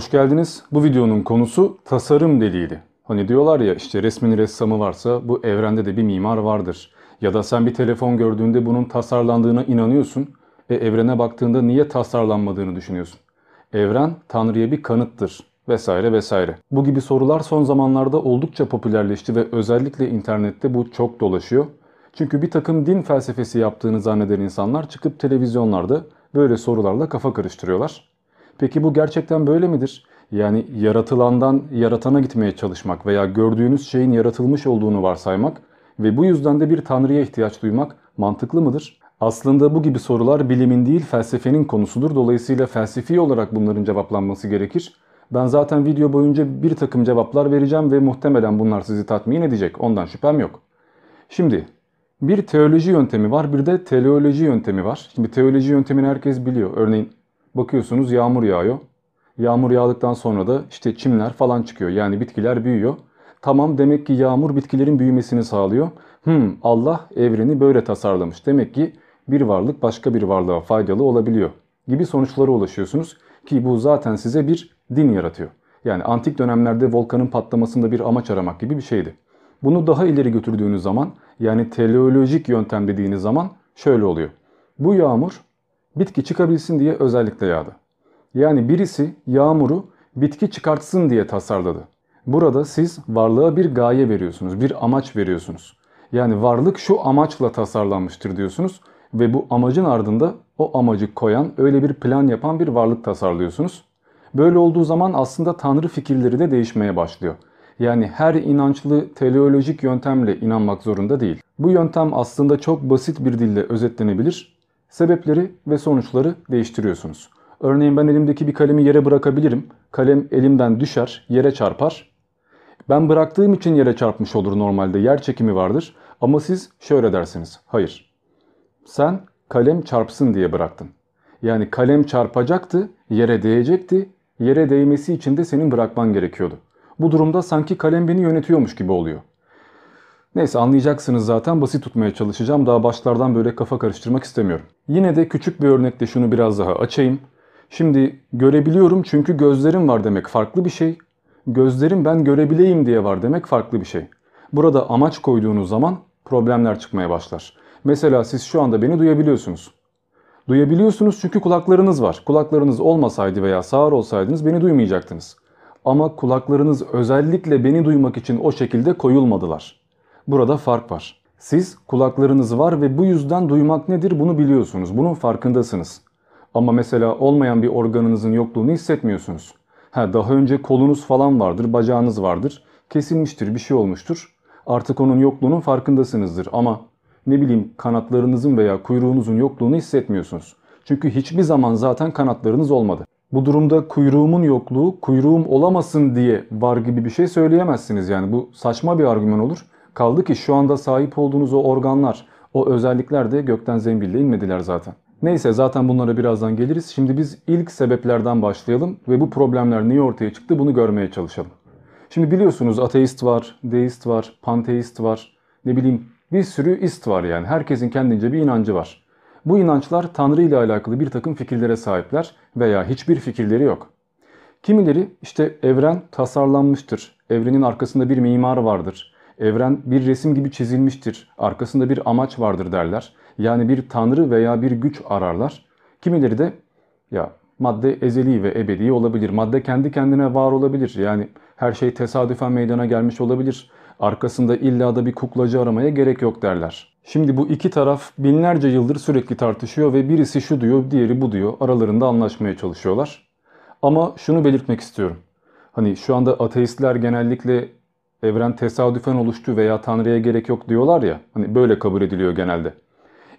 Hoş geldiniz. Bu videonun konusu tasarım deliydi. Hani diyorlar ya işte resmin ressamı varsa bu evrende de bir mimar vardır. Ya da sen bir telefon gördüğünde bunun tasarlandığına inanıyorsun. E evrene baktığında niye tasarlanmadığını düşünüyorsun. Evren Tanrı'ya bir kanıttır vesaire vesaire. Bu gibi sorular son zamanlarda oldukça popülerleşti ve özellikle internette bu çok dolaşıyor. Çünkü bir takım din felsefesi yaptığını zanneden insanlar çıkıp televizyonlarda böyle sorularla kafa karıştırıyorlar. Peki bu gerçekten böyle midir? Yani yaratılandan yaratana gitmeye çalışmak veya gördüğünüz şeyin yaratılmış olduğunu varsaymak ve bu yüzden de bir tanrıya ihtiyaç duymak mantıklı mıdır? Aslında bu gibi sorular bilimin değil felsefenin konusudur. Dolayısıyla felsefi olarak bunların cevaplanması gerekir. Ben zaten video boyunca bir takım cevaplar vereceğim ve muhtemelen bunlar sizi tatmin edecek. Ondan şüphem yok. Şimdi bir teoloji yöntemi var bir de teleoloji yöntemi var. Şimdi teoloji yöntemini herkes biliyor. Örneğin bakıyorsunuz yağmur yağıyor. Yağmur yağdıktan sonra da işte çimler falan çıkıyor. Yani bitkiler büyüyor. Tamam demek ki yağmur bitkilerin büyümesini sağlıyor. Hmm, Allah evreni böyle tasarlamış. Demek ki bir varlık başka bir varlığa faydalı olabiliyor gibi sonuçlara ulaşıyorsunuz. Ki bu zaten size bir din yaratıyor. Yani antik dönemlerde volkanın patlamasında bir amaç aramak gibi bir şeydi. Bunu daha ileri götürdüğünüz zaman yani teleolojik yöntem dediğiniz zaman şöyle oluyor. Bu yağmur bitki çıkabilsin diye özellikle yağdı. Yani birisi yağmuru bitki çıkartsın diye tasarladı. Burada siz varlığa bir gaye veriyorsunuz, bir amaç veriyorsunuz. Yani varlık şu amaçla tasarlanmıştır diyorsunuz ve bu amacın ardında o amacı koyan, öyle bir plan yapan bir varlık tasarlıyorsunuz. Böyle olduğu zaman aslında tanrı fikirleri de değişmeye başlıyor. Yani her inançlı teleolojik yöntemle inanmak zorunda değil. Bu yöntem aslında çok basit bir dille özetlenebilir. Sebepleri ve sonuçları değiştiriyorsunuz. Örneğin ben elimdeki bir kalemi yere bırakabilirim. Kalem elimden düşer, yere çarpar. Ben bıraktığım için yere çarpmış olur normalde. Yer çekimi vardır. Ama siz şöyle dersiniz. Hayır. Sen kalem çarpsın diye bıraktın. Yani kalem çarpacaktı, yere değecekti. Yere değmesi için de senin bırakman gerekiyordu. Bu durumda sanki kalem beni yönetiyormuş gibi oluyor. Neyse anlayacaksınız zaten basit tutmaya çalışacağım. Daha başlardan böyle kafa karıştırmak istemiyorum. Yine de küçük bir örnekle şunu biraz daha açayım. Şimdi görebiliyorum çünkü gözlerim var demek farklı bir şey. Gözlerim ben görebileyim diye var demek farklı bir şey. Burada amaç koyduğunuz zaman problemler çıkmaya başlar. Mesela siz şu anda beni duyabiliyorsunuz. Duyabiliyorsunuz çünkü kulaklarınız var. Kulaklarınız olmasaydı veya sağır olsaydınız beni duymayacaktınız. Ama kulaklarınız özellikle beni duymak için o şekilde koyulmadılar. Burada fark var. Siz kulaklarınız var ve bu yüzden duymak nedir bunu biliyorsunuz. Bunun farkındasınız. Ama mesela olmayan bir organınızın yokluğunu hissetmiyorsunuz. Ha, daha önce kolunuz falan vardır, bacağınız vardır. Kesilmiştir, bir şey olmuştur. Artık onun yokluğunun farkındasınızdır ama ne bileyim kanatlarınızın veya kuyruğunuzun yokluğunu hissetmiyorsunuz. Çünkü hiçbir zaman zaten kanatlarınız olmadı. Bu durumda kuyruğumun yokluğu kuyruğum olamasın diye var gibi bir şey söyleyemezsiniz yani. Bu saçma bir argüman olur. Kaldı ki şu anda sahip olduğunuz o organlar, o özellikler de gökten zembille inmediler zaten. Neyse zaten bunlara birazdan geliriz. Şimdi biz ilk sebeplerden başlayalım ve bu problemler niye ortaya çıktı bunu görmeye çalışalım. Şimdi biliyorsunuz ateist var, deist var, panteist var, ne bileyim bir sürü ist var yani. Herkesin kendince bir inancı var. Bu inançlar Tanrı ile alakalı bir takım fikirlere sahipler veya hiçbir fikirleri yok. Kimileri işte evren tasarlanmıştır, evrenin arkasında bir mimar vardır, evren bir resim gibi çizilmiştir, arkasında bir amaç vardır derler. Yani bir tanrı veya bir güç ararlar. Kimileri de ya madde ezeli ve ebedi olabilir, madde kendi kendine var olabilir. Yani her şey tesadüfen meydana gelmiş olabilir. Arkasında illa da bir kuklacı aramaya gerek yok derler. Şimdi bu iki taraf binlerce yıldır sürekli tartışıyor ve birisi şu diyor, diğeri bu diyor. Aralarında anlaşmaya çalışıyorlar. Ama şunu belirtmek istiyorum. Hani şu anda ateistler genellikle evren tesadüfen oluştu veya Tanrı'ya gerek yok diyorlar ya. Hani böyle kabul ediliyor genelde.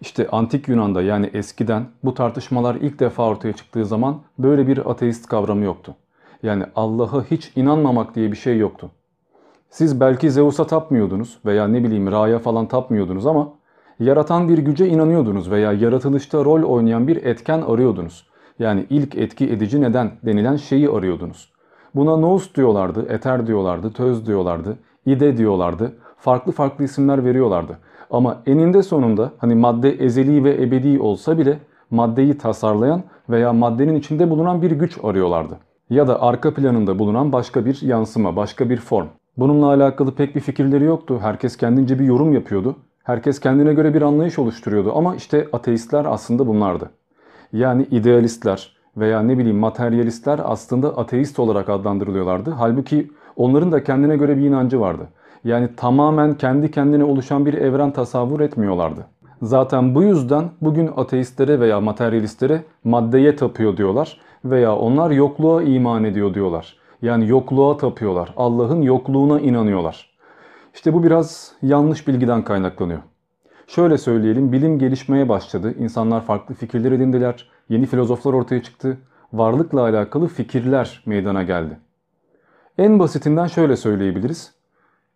İşte antik Yunan'da yani eskiden bu tartışmalar ilk defa ortaya çıktığı zaman böyle bir ateist kavramı yoktu. Yani Allah'a hiç inanmamak diye bir şey yoktu. Siz belki Zeus'a tapmıyordunuz veya ne bileyim Ra'ya falan tapmıyordunuz ama yaratan bir güce inanıyordunuz veya yaratılışta rol oynayan bir etken arıyordunuz. Yani ilk etki edici neden denilen şeyi arıyordunuz. Buna nous diyorlardı, eter diyorlardı, töz diyorlardı, ide diyorlardı. Farklı farklı isimler veriyorlardı. Ama eninde sonunda hani madde ezeli ve ebedi olsa bile maddeyi tasarlayan veya maddenin içinde bulunan bir güç arıyorlardı. ya da arka planında bulunan başka bir yansıma, başka bir form. Bununla alakalı pek bir fikirleri yoktu. Herkes kendince bir yorum yapıyordu. Herkes kendine göre bir anlayış oluşturuyordu ama işte ateistler aslında bunlardı. Yani idealistler veya ne bileyim materyalistler aslında ateist olarak adlandırılıyorlardı. Halbuki onların da kendine göre bir inancı vardı. Yani tamamen kendi kendine oluşan bir evren tasavvur etmiyorlardı. Zaten bu yüzden bugün ateistlere veya materyalistlere maddeye tapıyor diyorlar veya onlar yokluğa iman ediyor diyorlar. Yani yokluğa tapıyorlar. Allah'ın yokluğuna inanıyorlar. İşte bu biraz yanlış bilgiden kaynaklanıyor. Şöyle söyleyelim, bilim gelişmeye başladı. İnsanlar farklı fikirler edindiler. Yeni filozoflar ortaya çıktı. Varlıkla alakalı fikirler meydana geldi. En basitinden şöyle söyleyebiliriz.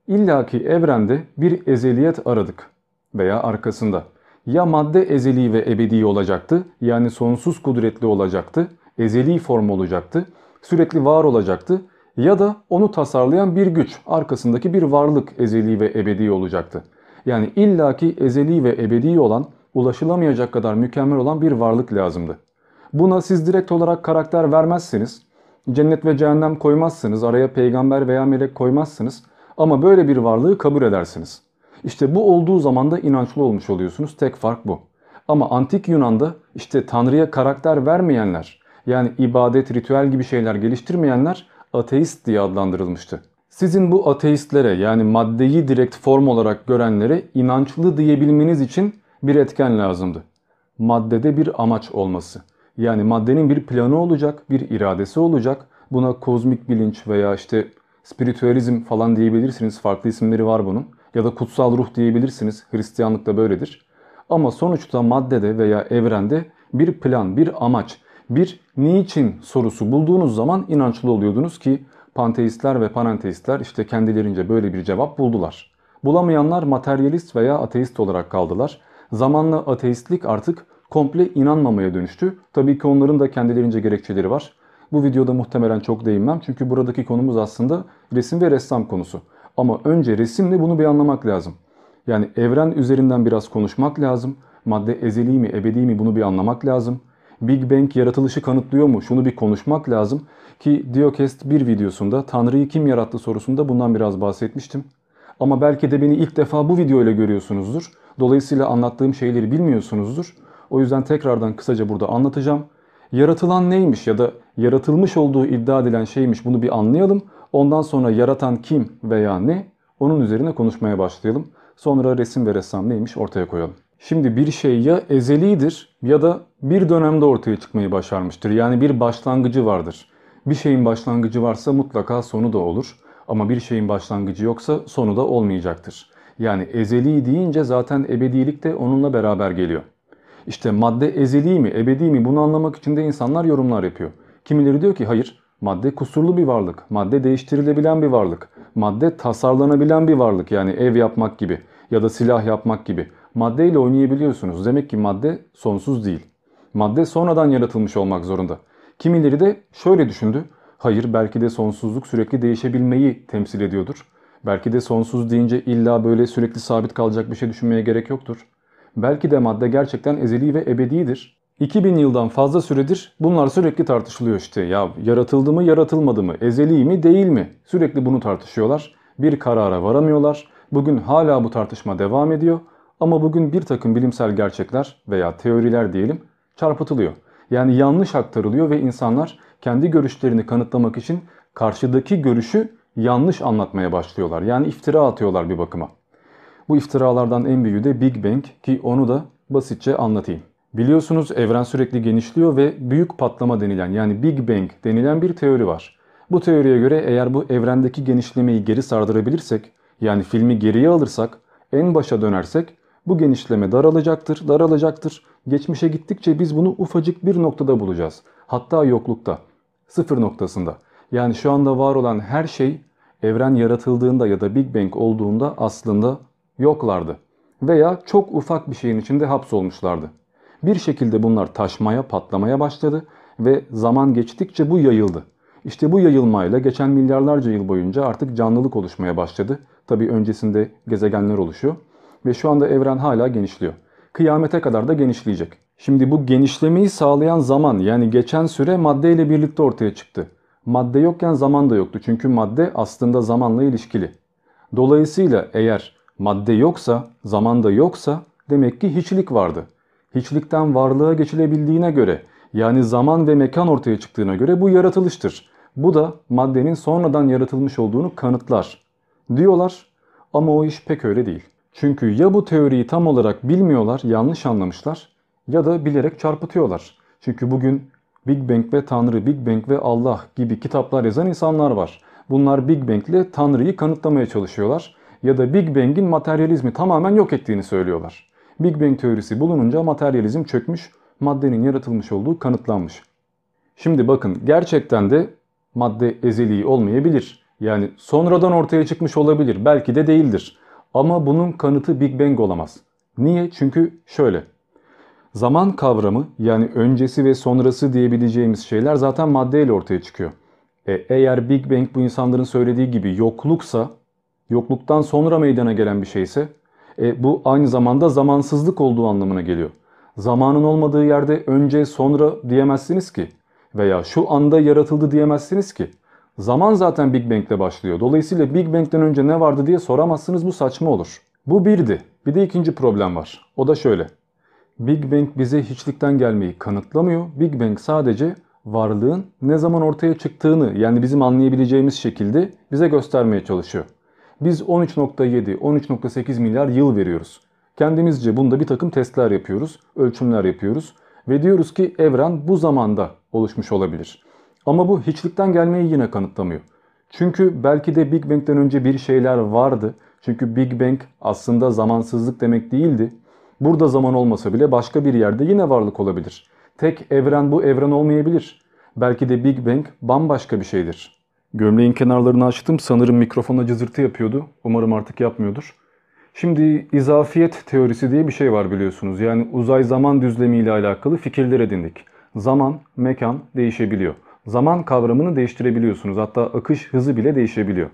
İlla ki evrende bir ezeliyet aradık veya arkasında. Ya madde ezeli ve ebedi olacaktı yani sonsuz kudretli olacaktı, ezeli form olacaktı, sürekli var olacaktı ya da onu tasarlayan bir güç arkasındaki bir varlık ezeli ve ebedi olacaktı. Yani illaki ezeli ve ebedi olan ulaşılamayacak kadar mükemmel olan bir varlık lazımdı. Buna siz direkt olarak karakter vermezseniz, cennet ve cehennem koymazsınız, araya peygamber veya melek koymazsınız ama böyle bir varlığı kabul edersiniz. İşte bu olduğu zaman da inançlı olmuş oluyorsunuz. Tek fark bu. Ama antik Yunan'da işte Tanrı'ya karakter vermeyenler, yani ibadet, ritüel gibi şeyler geliştirmeyenler ateist diye adlandırılmıştı. Sizin bu ateistlere yani maddeyi direkt form olarak görenlere inançlı diyebilmeniz için bir etken lazımdı. Maddede bir amaç olması. Yani maddenin bir planı olacak, bir iradesi olacak. Buna kozmik bilinç veya işte spiritüalizm falan diyebilirsiniz. Farklı isimleri var bunun. Ya da kutsal ruh diyebilirsiniz. Hristiyanlıkta böyledir. Ama sonuçta maddede veya evrende bir plan, bir amaç, bir niçin sorusu bulduğunuz zaman inançlı oluyordunuz ki panteistler ve panenteistler işte kendilerince böyle bir cevap buldular. Bulamayanlar materyalist veya ateist olarak kaldılar. Zamanla ateistlik artık komple inanmamaya dönüştü. Tabii ki onların da kendilerince gerekçeleri var. Bu videoda muhtemelen çok değinmem çünkü buradaki konumuz aslında resim ve ressam konusu. Ama önce resimle bunu bir anlamak lazım. Yani evren üzerinden biraz konuşmak lazım. Madde ezeli mi, ebedi mi bunu bir anlamak lazım. Big Bang yaratılışı kanıtlıyor mu? Şunu bir konuşmak lazım. Ki Diokest bir videosunda Tanrı'yı kim yarattı sorusunda bundan biraz bahsetmiştim. Ama belki de beni ilk defa bu video ile görüyorsunuzdur. Dolayısıyla anlattığım şeyleri bilmiyorsunuzdur. O yüzden tekrardan kısaca burada anlatacağım. Yaratılan neymiş ya da yaratılmış olduğu iddia edilen şeymiş bunu bir anlayalım. Ondan sonra yaratan kim veya ne onun üzerine konuşmaya başlayalım. Sonra resim ve ressam neymiş ortaya koyalım. Şimdi bir şey ya ezelidir ya da bir dönemde ortaya çıkmayı başarmıştır. Yani bir başlangıcı vardır. Bir şeyin başlangıcı varsa mutlaka sonu da olur. Ama bir şeyin başlangıcı yoksa sonu da olmayacaktır. Yani ezeli deyince zaten ebedilik de onunla beraber geliyor. İşte madde ezeli mi, ebedi mi bunu anlamak için de insanlar yorumlar yapıyor. Kimileri diyor ki hayır, madde kusurlu bir varlık, madde değiştirilebilen bir varlık, madde tasarlanabilen bir varlık yani ev yapmak gibi ya da silah yapmak gibi. Maddeyle oynayabiliyorsunuz. Demek ki madde sonsuz değil. Madde sonradan yaratılmış olmak zorunda. Kimileri de şöyle düşündü. Hayır belki de sonsuzluk sürekli değişebilmeyi temsil ediyordur. Belki de sonsuz deyince illa böyle sürekli sabit kalacak bir şey düşünmeye gerek yoktur. Belki de madde gerçekten ezeli ve ebedidir. 2000 yıldan fazla süredir bunlar sürekli tartışılıyor işte. Ya yaratıldı mı yaratılmadı mı, ezeli mi değil mi? Sürekli bunu tartışıyorlar. Bir karara varamıyorlar. Bugün hala bu tartışma devam ediyor. Ama bugün bir takım bilimsel gerçekler veya teoriler diyelim çarpıtılıyor. Yani yanlış aktarılıyor ve insanlar kendi görüşlerini kanıtlamak için karşıdaki görüşü yanlış anlatmaya başlıyorlar. Yani iftira atıyorlar bir bakıma. Bu iftiralardan en büyüğü de Big Bang ki onu da basitçe anlatayım. Biliyorsunuz evren sürekli genişliyor ve büyük patlama denilen yani Big Bang denilen bir teori var. Bu teoriye göre eğer bu evrendeki genişlemeyi geri sardırabilirsek yani filmi geriye alırsak en başa dönersek bu genişleme daralacaktır, daralacaktır. Geçmişe gittikçe biz bunu ufacık bir noktada bulacağız. Hatta yoklukta, sıfır noktasında. Yani şu anda var olan her şey evren yaratıldığında ya da Big Bang olduğunda aslında yoklardı. Veya çok ufak bir şeyin içinde hapsolmuşlardı. Bir şekilde bunlar taşmaya, patlamaya başladı ve zaman geçtikçe bu yayıldı. İşte bu yayılmayla geçen milyarlarca yıl boyunca artık canlılık oluşmaya başladı. Tabi öncesinde gezegenler oluşuyor ve şu anda evren hala genişliyor. Kıyamete kadar da genişleyecek. Şimdi bu genişlemeyi sağlayan zaman yani geçen süre madde ile birlikte ortaya çıktı. Madde yokken zaman da yoktu. Çünkü madde aslında zamanla ilişkili. Dolayısıyla eğer madde yoksa, zaman da yoksa demek ki hiçlik vardı. Hiçlikten varlığa geçilebildiğine göre yani zaman ve mekan ortaya çıktığına göre bu yaratılıştır. Bu da maddenin sonradan yaratılmış olduğunu kanıtlar. Diyorlar ama o iş pek öyle değil. Çünkü ya bu teoriyi tam olarak bilmiyorlar, yanlış anlamışlar ya da bilerek çarpıtıyorlar. Çünkü bugün Big Bang ve Tanrı, Big Bang ve Allah gibi kitaplar yazan insanlar var. Bunlar Big Bang ile Tanrı'yı kanıtlamaya çalışıyorlar ya da Big Bang'in materyalizmi tamamen yok ettiğini söylüyorlar. Big Bang teorisi bulununca materyalizm çökmüş, maddenin yaratılmış olduğu kanıtlanmış. Şimdi bakın gerçekten de madde ezeli olmayabilir. Yani sonradan ortaya çıkmış olabilir. Belki de değildir. Ama bunun kanıtı Big Bang olamaz. Niye? Çünkü şöyle. Zaman kavramı yani öncesi ve sonrası diyebileceğimiz şeyler zaten maddeyle ortaya çıkıyor. E, eğer Big Bang bu insanların söylediği gibi yokluksa, yokluktan sonra meydana gelen bir şeyse e, bu aynı zamanda zamansızlık olduğu anlamına geliyor. Zamanın olmadığı yerde önce sonra diyemezsiniz ki veya şu anda yaratıldı diyemezsiniz ki. Zaman zaten Big Bang ile başlıyor. Dolayısıyla Big Bang'den önce ne vardı diye soramazsınız bu saçma olur. Bu birdi. Bir de ikinci problem var. O da şöyle. Big Bang bize hiçlikten gelmeyi kanıtlamıyor. Big Bang sadece varlığın ne zaman ortaya çıktığını yani bizim anlayabileceğimiz şekilde bize göstermeye çalışıyor. Biz 13.7, 13.8 milyar yıl veriyoruz. Kendimizce bunda bir takım testler yapıyoruz, ölçümler yapıyoruz ve diyoruz ki evren bu zamanda oluşmuş olabilir. Ama bu hiçlikten gelmeyi yine kanıtlamıyor. Çünkü belki de Big Bang'den önce bir şeyler vardı. Çünkü Big Bang aslında zamansızlık demek değildi. Burada zaman olmasa bile başka bir yerde yine varlık olabilir. Tek evren bu evren olmayabilir. Belki de Big Bang bambaşka bir şeydir. Gömleğin kenarlarını açtım. Sanırım mikrofona cızırtı yapıyordu. Umarım artık yapmıyordur. Şimdi izafiyet teorisi diye bir şey var biliyorsunuz. Yani uzay zaman düzlemi ile alakalı fikirler edindik. Zaman, mekan değişebiliyor. Zaman kavramını değiştirebiliyorsunuz. Hatta akış hızı bile değişebiliyor.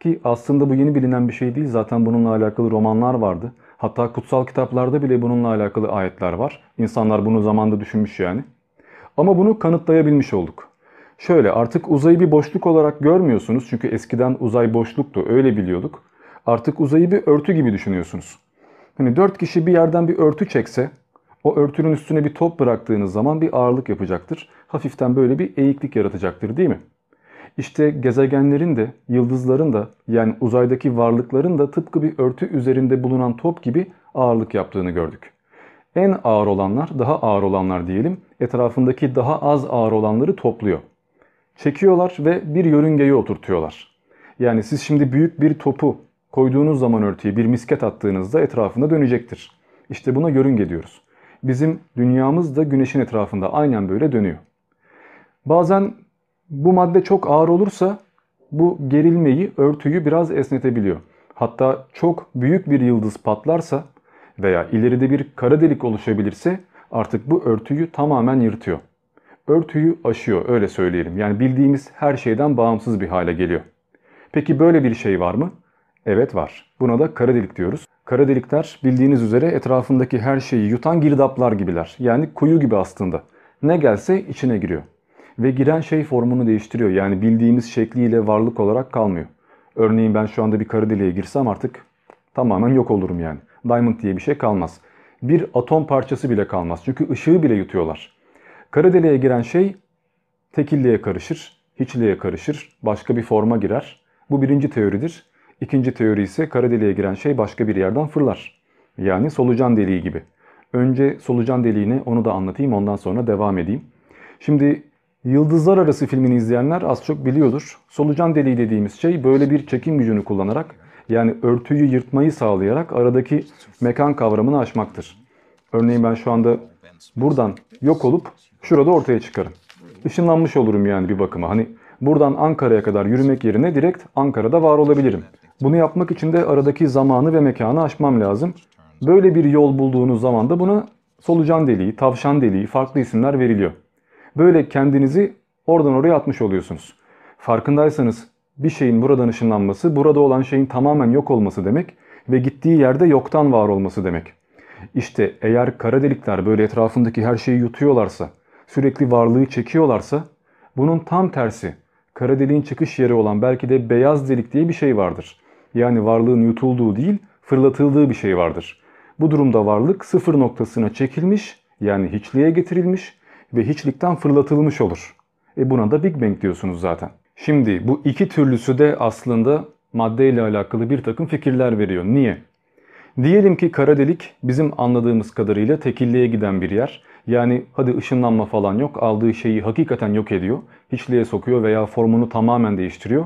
Ki aslında bu yeni bilinen bir şey değil. Zaten bununla alakalı romanlar vardı. Hatta kutsal kitaplarda bile bununla alakalı ayetler var. İnsanlar bunu zamanda düşünmüş yani. Ama bunu kanıtlayabilmiş olduk. Şöyle artık uzayı bir boşluk olarak görmüyorsunuz. Çünkü eskiden uzay boşluktu öyle biliyorduk. Artık uzayı bir örtü gibi düşünüyorsunuz. Hani dört kişi bir yerden bir örtü çekse o örtünün üstüne bir top bıraktığınız zaman bir ağırlık yapacaktır. Hafiften böyle bir eğiklik yaratacaktır değil mi? İşte gezegenlerin de, yıldızların da yani uzaydaki varlıkların da tıpkı bir örtü üzerinde bulunan top gibi ağırlık yaptığını gördük. En ağır olanlar, daha ağır olanlar diyelim, etrafındaki daha az ağır olanları topluyor. Çekiyorlar ve bir yörüngeye oturtuyorlar. Yani siz şimdi büyük bir topu koyduğunuz zaman örtüye bir misket attığınızda etrafında dönecektir. İşte buna yörünge diyoruz. Bizim dünyamız da güneşin etrafında aynen böyle dönüyor. Bazen bu madde çok ağır olursa bu gerilmeyi, örtüyü biraz esnetebiliyor. Hatta çok büyük bir yıldız patlarsa veya ileride bir kara delik oluşabilirse artık bu örtüyü tamamen yırtıyor. Örtüyü aşıyor öyle söyleyelim. Yani bildiğimiz her şeyden bağımsız bir hale geliyor. Peki böyle bir şey var mı? Evet var. Buna da kara delik diyoruz. Kara delikler bildiğiniz üzere etrafındaki her şeyi yutan girdaplar gibiler. Yani kuyu gibi aslında. Ne gelse içine giriyor. Ve giren şey formunu değiştiriyor. Yani bildiğimiz şekliyle varlık olarak kalmıyor. Örneğin ben şu anda bir kara deliğe girsem artık tamamen yok olurum yani. Diamond diye bir şey kalmaz. Bir atom parçası bile kalmaz. Çünkü ışığı bile yutuyorlar. Kara deliğe giren şey tekilliğe karışır, hiçliğe karışır, başka bir forma girer. Bu birinci teoridir. İkinci teori ise kara deliğe giren şey başka bir yerden fırlar. Yani solucan deliği gibi. Önce solucan deliğini onu da anlatayım ondan sonra devam edeyim. Şimdi Yıldızlar Arası filmini izleyenler az çok biliyordur. Solucan deliği dediğimiz şey böyle bir çekim gücünü kullanarak yani örtüyü yırtmayı sağlayarak aradaki mekan kavramını aşmaktır. Örneğin ben şu anda buradan yok olup şurada ortaya çıkarım. Işınlanmış olurum yani bir bakıma. Hani buradan Ankara'ya kadar yürümek yerine direkt Ankara'da var olabilirim. Bunu yapmak için de aradaki zamanı ve mekanı aşmam lazım. Böyle bir yol bulduğunuz zaman da buna solucan deliği, tavşan deliği farklı isimler veriliyor. Böyle kendinizi oradan oraya atmış oluyorsunuz. Farkındaysanız bir şeyin buradan ışınlanması, burada olan şeyin tamamen yok olması demek ve gittiği yerde yoktan var olması demek. İşte eğer kara delikler böyle etrafındaki her şeyi yutuyorlarsa, sürekli varlığı çekiyorlarsa bunun tam tersi kara deliğin çıkış yeri olan belki de beyaz delik diye bir şey vardır. Yani varlığın yutulduğu değil fırlatıldığı bir şey vardır. Bu durumda varlık sıfır noktasına çekilmiş yani hiçliğe getirilmiş ve hiçlikten fırlatılmış olur. E buna da Big Bang diyorsunuz zaten. Şimdi bu iki türlüsü de aslında madde ile alakalı bir takım fikirler veriyor. Niye? Diyelim ki kara delik bizim anladığımız kadarıyla tekilliğe giden bir yer. Yani hadi ışınlanma falan yok aldığı şeyi hakikaten yok ediyor. Hiçliğe sokuyor veya formunu tamamen değiştiriyor.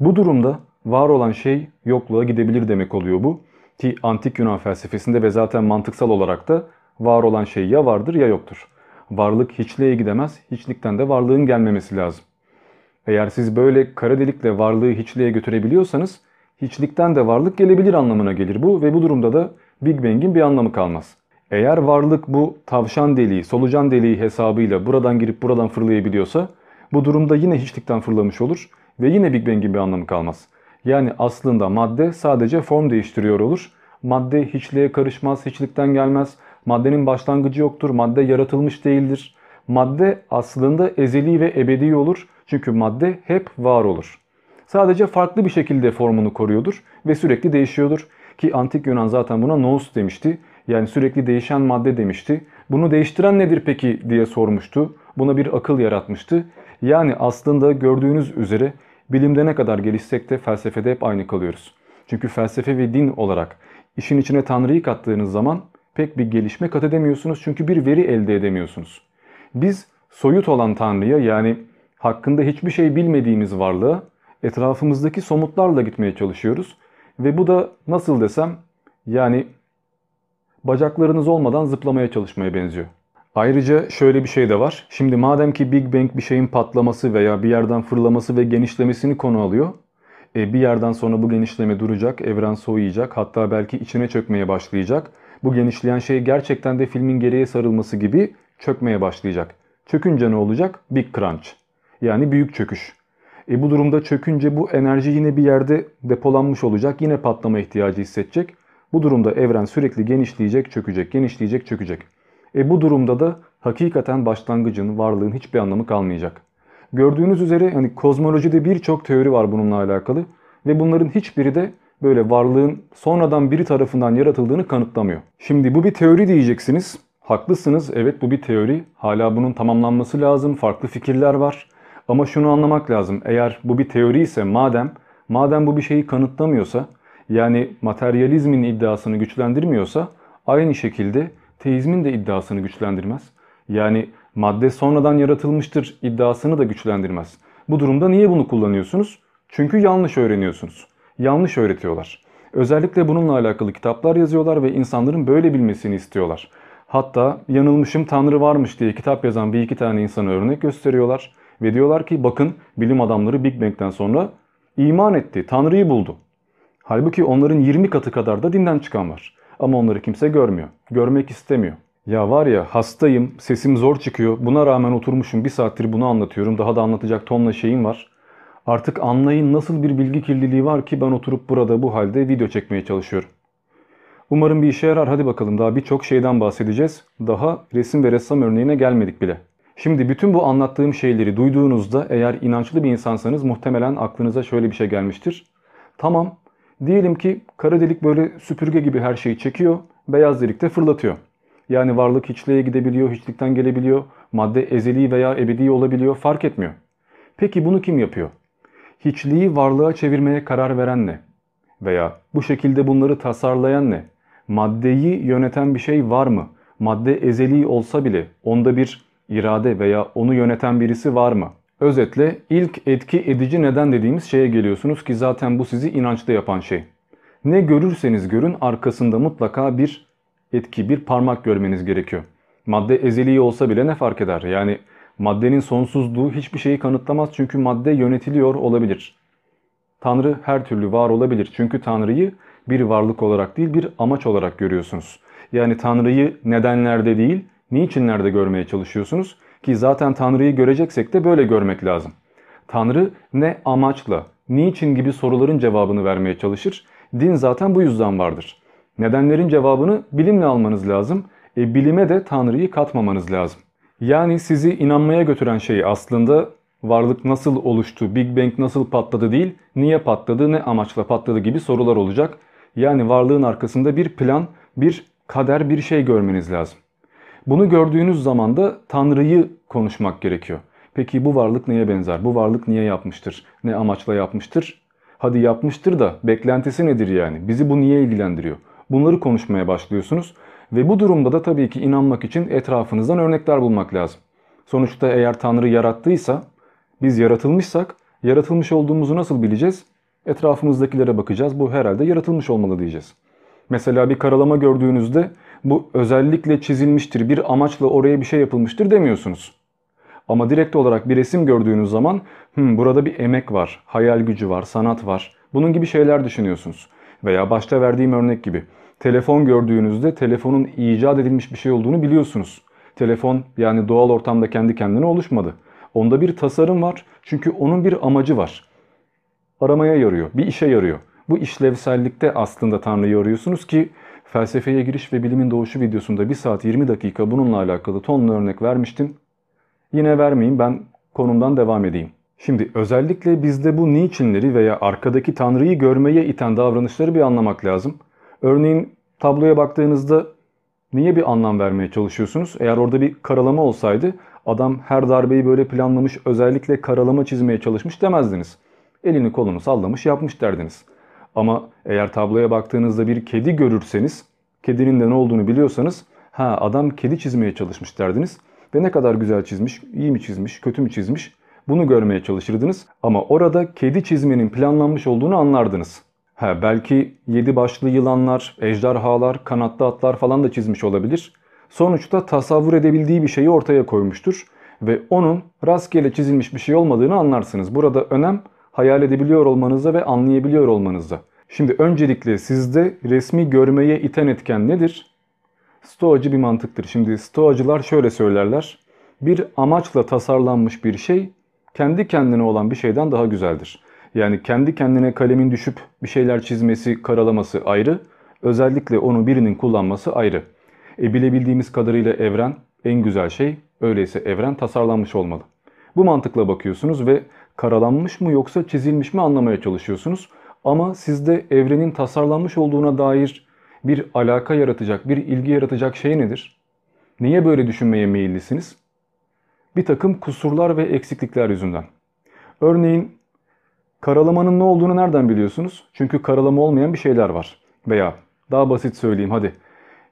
Bu durumda var olan şey yokluğa gidebilir demek oluyor bu. Ki antik Yunan felsefesinde ve zaten mantıksal olarak da var olan şey ya vardır ya yoktur. Varlık hiçliğe gidemez, hiçlikten de varlığın gelmemesi lazım. Eğer siz böyle kara delikle varlığı hiçliğe götürebiliyorsanız hiçlikten de varlık gelebilir anlamına gelir bu ve bu durumda da Big Bang'in bir anlamı kalmaz. Eğer varlık bu tavşan deliği, solucan deliği hesabıyla buradan girip buradan fırlayabiliyorsa bu durumda yine hiçlikten fırlamış olur ve yine Big Bang'in bir anlamı kalmaz. Yani aslında madde sadece form değiştiriyor olur. Madde hiçliğe karışmaz, hiçlikten gelmez. Maddenin başlangıcı yoktur, madde yaratılmış değildir. Madde aslında ezeli ve ebedi olur. Çünkü madde hep var olur. Sadece farklı bir şekilde formunu koruyordur ve sürekli değişiyordur. Ki antik Yunan zaten buna nous demişti. Yani sürekli değişen madde demişti. Bunu değiştiren nedir peki diye sormuştu. Buna bir akıl yaratmıştı. Yani aslında gördüğünüz üzere bilimde ne kadar gelişsek de felsefede hep aynı kalıyoruz. Çünkü felsefe ve din olarak işin içine Tanrı'yı kattığınız zaman pek bir gelişme kat edemiyorsunuz. Çünkü bir veri elde edemiyorsunuz. Biz soyut olan Tanrı'ya yani hakkında hiçbir şey bilmediğimiz varlığa etrafımızdaki somutlarla gitmeye çalışıyoruz. Ve bu da nasıl desem yani bacaklarınız olmadan zıplamaya çalışmaya benziyor. Ayrıca şöyle bir şey de var. Şimdi madem ki Big Bang bir şeyin patlaması veya bir yerden fırlaması ve genişlemesini konu alıyor. E, bir yerden sonra bu genişleme duracak, evren soğuyacak, hatta belki içine çökmeye başlayacak. Bu genişleyen şey gerçekten de filmin geriye sarılması gibi çökmeye başlayacak. Çökünce ne olacak? Big Crunch. Yani büyük çöküş. E bu durumda çökünce bu enerji yine bir yerde depolanmış olacak. Yine patlama ihtiyacı hissedecek. Bu durumda evren sürekli genişleyecek, çökecek, genişleyecek, çökecek. E bu durumda da hakikaten başlangıcın, varlığın hiçbir anlamı kalmayacak. Gördüğünüz üzere hani kozmolojide birçok teori var bununla alakalı ve bunların hiçbiri de böyle varlığın sonradan biri tarafından yaratıldığını kanıtlamıyor. Şimdi bu bir teori diyeceksiniz. Haklısınız. Evet bu bir teori. Hala bunun tamamlanması lazım. Farklı fikirler var. Ama şunu anlamak lazım. Eğer bu bir teori ise madem, madem bu bir şeyi kanıtlamıyorsa, yani materyalizmin iddiasını güçlendirmiyorsa aynı şekilde teizmin de iddiasını güçlendirmez. Yani madde sonradan yaratılmıştır iddiasını da güçlendirmez. Bu durumda niye bunu kullanıyorsunuz? Çünkü yanlış öğreniyorsunuz. Yanlış öğretiyorlar. Özellikle bununla alakalı kitaplar yazıyorlar ve insanların böyle bilmesini istiyorlar. Hatta yanılmışım Tanrı varmış diye kitap yazan bir iki tane insana örnek gösteriyorlar. Ve diyorlar ki bakın bilim adamları Big Bang'den sonra iman etti, Tanrı'yı buldu. Halbuki onların 20 katı kadar da dinden çıkan var. Ama onları kimse görmüyor. Görmek istemiyor. Ya var ya hastayım, sesim zor çıkıyor. Buna rağmen oturmuşum bir saattir bunu anlatıyorum. Daha da anlatacak tonla şeyim var. Artık anlayın nasıl bir bilgi kirliliği var ki ben oturup burada bu halde video çekmeye çalışıyorum. Umarım bir işe yarar. Hadi bakalım daha birçok şeyden bahsedeceğiz. Daha resim ve ressam örneğine gelmedik bile. Şimdi bütün bu anlattığım şeyleri duyduğunuzda eğer inançlı bir insansanız muhtemelen aklınıza şöyle bir şey gelmiştir. Tamam, diyelim ki kara delik böyle süpürge gibi her şeyi çekiyor, beyaz delik de fırlatıyor. Yani varlık hiçliğe gidebiliyor, hiçlikten gelebiliyor, madde ezeli veya ebedi olabiliyor, fark etmiyor. Peki bunu kim yapıyor? Hiçliği varlığa çevirmeye karar veren ne? Veya bu şekilde bunları tasarlayan ne? Maddeyi yöneten bir şey var mı? Madde ezeli olsa bile onda bir irade veya onu yöneten birisi var mı? Özetle ilk etki edici neden dediğimiz şeye geliyorsunuz ki zaten bu sizi inançlı yapan şey. Ne görürseniz görün arkasında mutlaka bir etki, bir parmak görmeniz gerekiyor. Madde ezeli olsa bile ne fark eder? Yani maddenin sonsuzluğu hiçbir şeyi kanıtlamaz çünkü madde yönetiliyor olabilir. Tanrı her türlü var olabilir çünkü Tanrı'yı bir varlık olarak değil bir amaç olarak görüyorsunuz. Yani Tanrı'yı nedenlerde değil niçinlerde görmeye çalışıyorsunuz? Ki zaten Tanrı'yı göreceksek de böyle görmek lazım. Tanrı ne amaçla, niçin gibi soruların cevabını vermeye çalışır. Din zaten bu yüzden vardır. Nedenlerin cevabını bilimle almanız lazım. E, bilime de Tanrı'yı katmamanız lazım. Yani sizi inanmaya götüren şey aslında Varlık nasıl oluştu, Big Bang nasıl patladı değil, niye patladı, ne amaçla patladı gibi sorular olacak. Yani varlığın arkasında bir plan, bir kader, bir şey görmeniz lazım. Bunu gördüğünüz zaman da Tanrı'yı konuşmak gerekiyor. Peki bu varlık neye benzer? Bu varlık niye yapmıştır? Ne amaçla yapmıştır? Hadi yapmıştır da beklentisi nedir yani? Bizi bu niye ilgilendiriyor? Bunları konuşmaya başlıyorsunuz. Ve bu durumda da tabii ki inanmak için etrafınızdan örnekler bulmak lazım. Sonuçta eğer Tanrı yarattıysa, biz yaratılmışsak, yaratılmış olduğumuzu nasıl bileceğiz? Etrafımızdakilere bakacağız. Bu herhalde yaratılmış olmalı diyeceğiz. Mesela bir karalama gördüğünüzde bu özellikle çizilmiştir, bir amaçla oraya bir şey yapılmıştır demiyorsunuz. Ama direkt olarak bir resim gördüğünüz zaman hmm, burada bir emek var, hayal gücü var, sanat var. Bunun gibi şeyler düşünüyorsunuz. Veya başta verdiğim örnek gibi. Telefon gördüğünüzde telefonun icat edilmiş bir şey olduğunu biliyorsunuz. Telefon yani doğal ortamda kendi kendine oluşmadı. Onda bir tasarım var çünkü onun bir amacı var. Aramaya yarıyor, bir işe yarıyor. Bu işlevsellikte aslında Tanrı'yı arıyorsunuz ki felsefeye giriş ve bilimin doğuşu videosunda 1 saat 20 dakika bununla alakalı tonlu örnek vermiştim. Yine vermeyeyim ben konumdan devam edeyim. Şimdi özellikle bizde bu niçinleri veya arkadaki Tanrı'yı görmeye iten davranışları bir anlamak lazım. Örneğin tabloya baktığınızda niye bir anlam vermeye çalışıyorsunuz? Eğer orada bir karalama olsaydı adam her darbeyi böyle planlamış özellikle karalama çizmeye çalışmış demezdiniz. Elini kolunu sallamış yapmış derdiniz. Ama eğer tabloya baktığınızda bir kedi görürseniz, kedinin de ne olduğunu biliyorsanız, ha adam kedi çizmeye çalışmış derdiniz. Ve ne kadar güzel çizmiş, iyi mi çizmiş, kötü mü çizmiş bunu görmeye çalışırdınız. Ama orada kedi çizmenin planlanmış olduğunu anlardınız. Ha, belki yedi başlı yılanlar, ejderhalar, kanatlı atlar falan da çizmiş olabilir. Sonuçta tasavvur edebildiği bir şeyi ortaya koymuştur. Ve onun rastgele çizilmiş bir şey olmadığını anlarsınız. Burada önem hayal edebiliyor olmanızda ve anlayabiliyor olmanızda. Şimdi öncelikle sizde resmi görmeye iten etken nedir? Stoacı bir mantıktır. Şimdi Stoacılar şöyle söylerler. Bir amaçla tasarlanmış bir şey kendi kendine olan bir şeyden daha güzeldir. Yani kendi kendine kalemin düşüp bir şeyler çizmesi, karalaması ayrı. Özellikle onu birinin kullanması ayrı. E bilebildiğimiz kadarıyla evren en güzel şey. Öyleyse evren tasarlanmış olmalı. Bu mantıkla bakıyorsunuz ve karalanmış mı yoksa çizilmiş mi anlamaya çalışıyorsunuz. Ama sizde evrenin tasarlanmış olduğuna dair bir alaka yaratacak, bir ilgi yaratacak şey nedir? Niye böyle düşünmeye meyillisiniz? Bir takım kusurlar ve eksiklikler yüzünden. Örneğin karalamanın ne olduğunu nereden biliyorsunuz? Çünkü karalama olmayan bir şeyler var. Veya daha basit söyleyeyim hadi.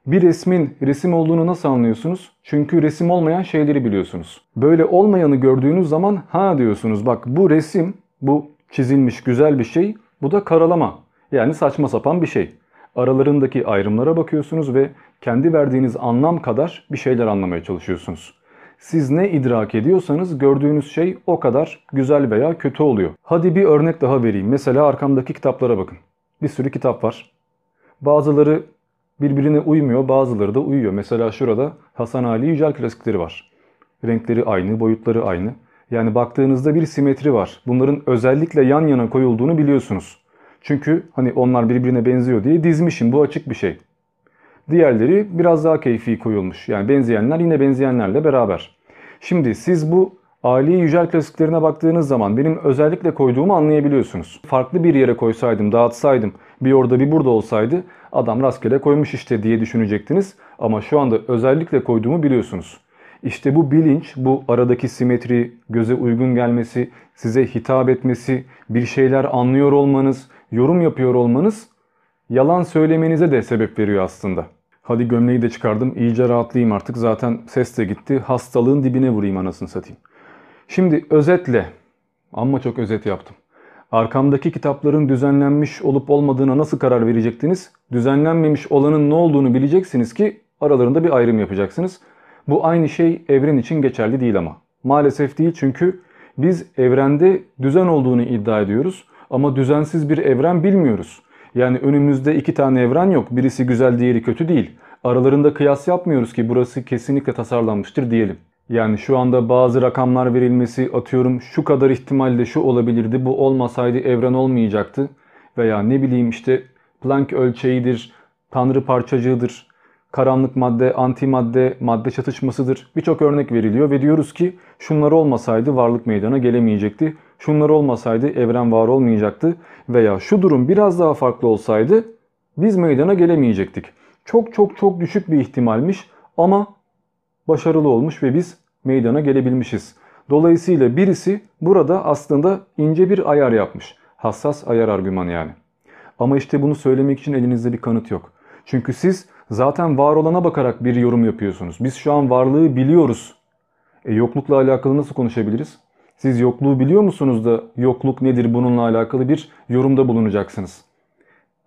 Bir resmin resim olduğunu nasıl anlıyorsunuz? Çünkü resim olmayan şeyleri biliyorsunuz. Böyle olmayanı gördüğünüz zaman ha diyorsunuz bak bu resim, bu çizilmiş güzel bir şey, bu da karalama. Yani saçma sapan bir şey. Aralarındaki ayrımlara bakıyorsunuz ve kendi verdiğiniz anlam kadar bir şeyler anlamaya çalışıyorsunuz. Siz ne idrak ediyorsanız gördüğünüz şey o kadar güzel veya kötü oluyor. Hadi bir örnek daha vereyim. Mesela arkamdaki kitaplara bakın. Bir sürü kitap var. Bazıları birbirine uymuyor, bazıları da uyuyor. Mesela şurada Hasan Ali Yücel klasikleri var. Renkleri aynı, boyutları aynı. Yani baktığınızda bir simetri var. Bunların özellikle yan yana koyulduğunu biliyorsunuz. Çünkü hani onlar birbirine benziyor diye dizmişim. Bu açık bir şey. Diğerleri biraz daha keyfi koyulmuş. Yani benzeyenler yine benzeyenlerle beraber. Şimdi siz bu Ali Yücel klasiklerine baktığınız zaman benim özellikle koyduğumu anlayabiliyorsunuz. Farklı bir yere koysaydım, dağıtsaydım, bir orada bir burada olsaydı adam rastgele koymuş işte diye düşünecektiniz. Ama şu anda özellikle koyduğumu biliyorsunuz. İşte bu bilinç, bu aradaki simetri, göze uygun gelmesi, size hitap etmesi, bir şeyler anlıyor olmanız, yorum yapıyor olmanız yalan söylemenize de sebep veriyor aslında. Hadi gömleği de çıkardım. iyice rahatlayayım artık. Zaten ses de gitti. Hastalığın dibine vurayım anasını satayım. Şimdi özetle, amma çok özet yaptım. Arkamdaki kitapların düzenlenmiş olup olmadığına nasıl karar verecektiniz? Düzenlenmemiş olanın ne olduğunu bileceksiniz ki aralarında bir ayrım yapacaksınız. Bu aynı şey evren için geçerli değil ama. Maalesef değil çünkü biz evrende düzen olduğunu iddia ediyoruz ama düzensiz bir evren bilmiyoruz. Yani önümüzde iki tane evren yok. Birisi güzel diğeri kötü değil. Aralarında kıyas yapmıyoruz ki burası kesinlikle tasarlanmıştır diyelim. Yani şu anda bazı rakamlar verilmesi atıyorum şu kadar ihtimalle şu olabilirdi bu olmasaydı evren olmayacaktı. Veya ne bileyim işte Planck ölçeğidir, tanrı parçacığıdır. karanlık madde, antimadde, madde çatışmasıdır. Birçok örnek veriliyor ve diyoruz ki şunlar olmasaydı varlık meydana gelemeyecekti. Şunlar olmasaydı evren var olmayacaktı veya şu durum biraz daha farklı olsaydı biz meydana gelemeyecektik. Çok çok çok düşük bir ihtimalmiş ama başarılı olmuş ve biz meydana gelebilmişiz. Dolayısıyla birisi burada aslında ince bir ayar yapmış. Hassas ayar argümanı yani. Ama işte bunu söylemek için elinizde bir kanıt yok. Çünkü siz zaten var olana bakarak bir yorum yapıyorsunuz. Biz şu an varlığı biliyoruz. E, yoklukla alakalı nasıl konuşabiliriz? Siz yokluğu biliyor musunuz da yokluk nedir bununla alakalı bir yorumda bulunacaksınız.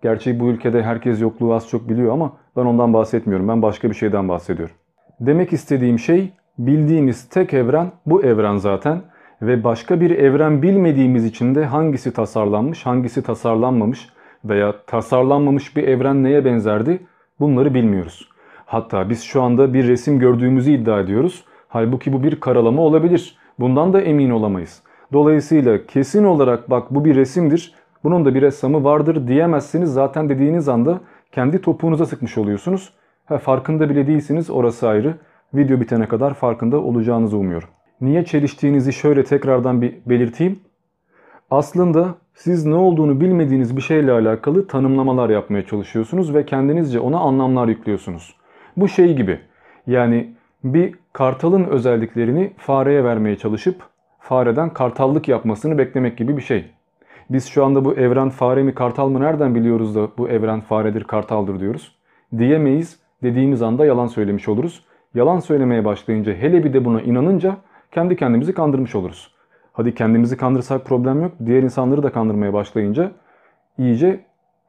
Gerçi bu ülkede herkes yokluğu az çok biliyor ama ben ondan bahsetmiyorum. Ben başka bir şeyden bahsediyorum. Demek istediğim şey bildiğimiz tek evren bu evren zaten ve başka bir evren bilmediğimiz için de hangisi tasarlanmış, hangisi tasarlanmamış veya tasarlanmamış bir evren neye benzerdi bunları bilmiyoruz. Hatta biz şu anda bir resim gördüğümüzü iddia ediyoruz. Halbuki bu bir karalama olabilir. Bundan da emin olamayız. Dolayısıyla kesin olarak bak bu bir resimdir, bunun da bir ressamı vardır diyemezsiniz. Zaten dediğiniz anda kendi topuğunuza sıkmış oluyorsunuz. Ha, farkında bile değilsiniz orası ayrı. Video bitene kadar farkında olacağınızı umuyorum. Niye çeliştiğinizi şöyle tekrardan bir belirteyim. Aslında siz ne olduğunu bilmediğiniz bir şeyle alakalı tanımlamalar yapmaya çalışıyorsunuz ve kendinizce ona anlamlar yüklüyorsunuz. Bu şey gibi. Yani bir kartalın özelliklerini fareye vermeye çalışıp fareden kartallık yapmasını beklemek gibi bir şey. Biz şu anda bu evren fare mi kartal mı nereden biliyoruz da bu evren faredir kartaldır diyoruz. Diyemeyiz dediğimiz anda yalan söylemiş oluruz. Yalan söylemeye başlayınca hele bir de buna inanınca kendi kendimizi kandırmış oluruz. Hadi kendimizi kandırsak problem yok. Diğer insanları da kandırmaya başlayınca iyice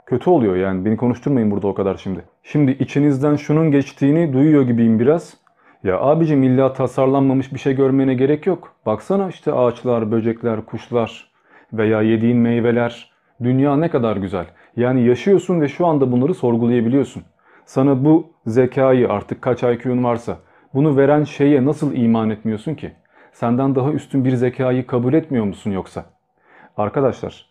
kötü oluyor yani. Beni konuşturmayın burada o kadar şimdi. Şimdi içinizden şunun geçtiğini duyuyor gibiyim biraz. Ya abicim illa tasarlanmamış bir şey görmene gerek yok. Baksana işte ağaçlar, böcekler, kuşlar veya yediğin meyveler. Dünya ne kadar güzel. Yani yaşıyorsun ve şu anda bunları sorgulayabiliyorsun. Sana bu zekayı artık kaç IQ'un varsa bunu veren şeye nasıl iman etmiyorsun ki? Senden daha üstün bir zekayı kabul etmiyor musun yoksa? Arkadaşlar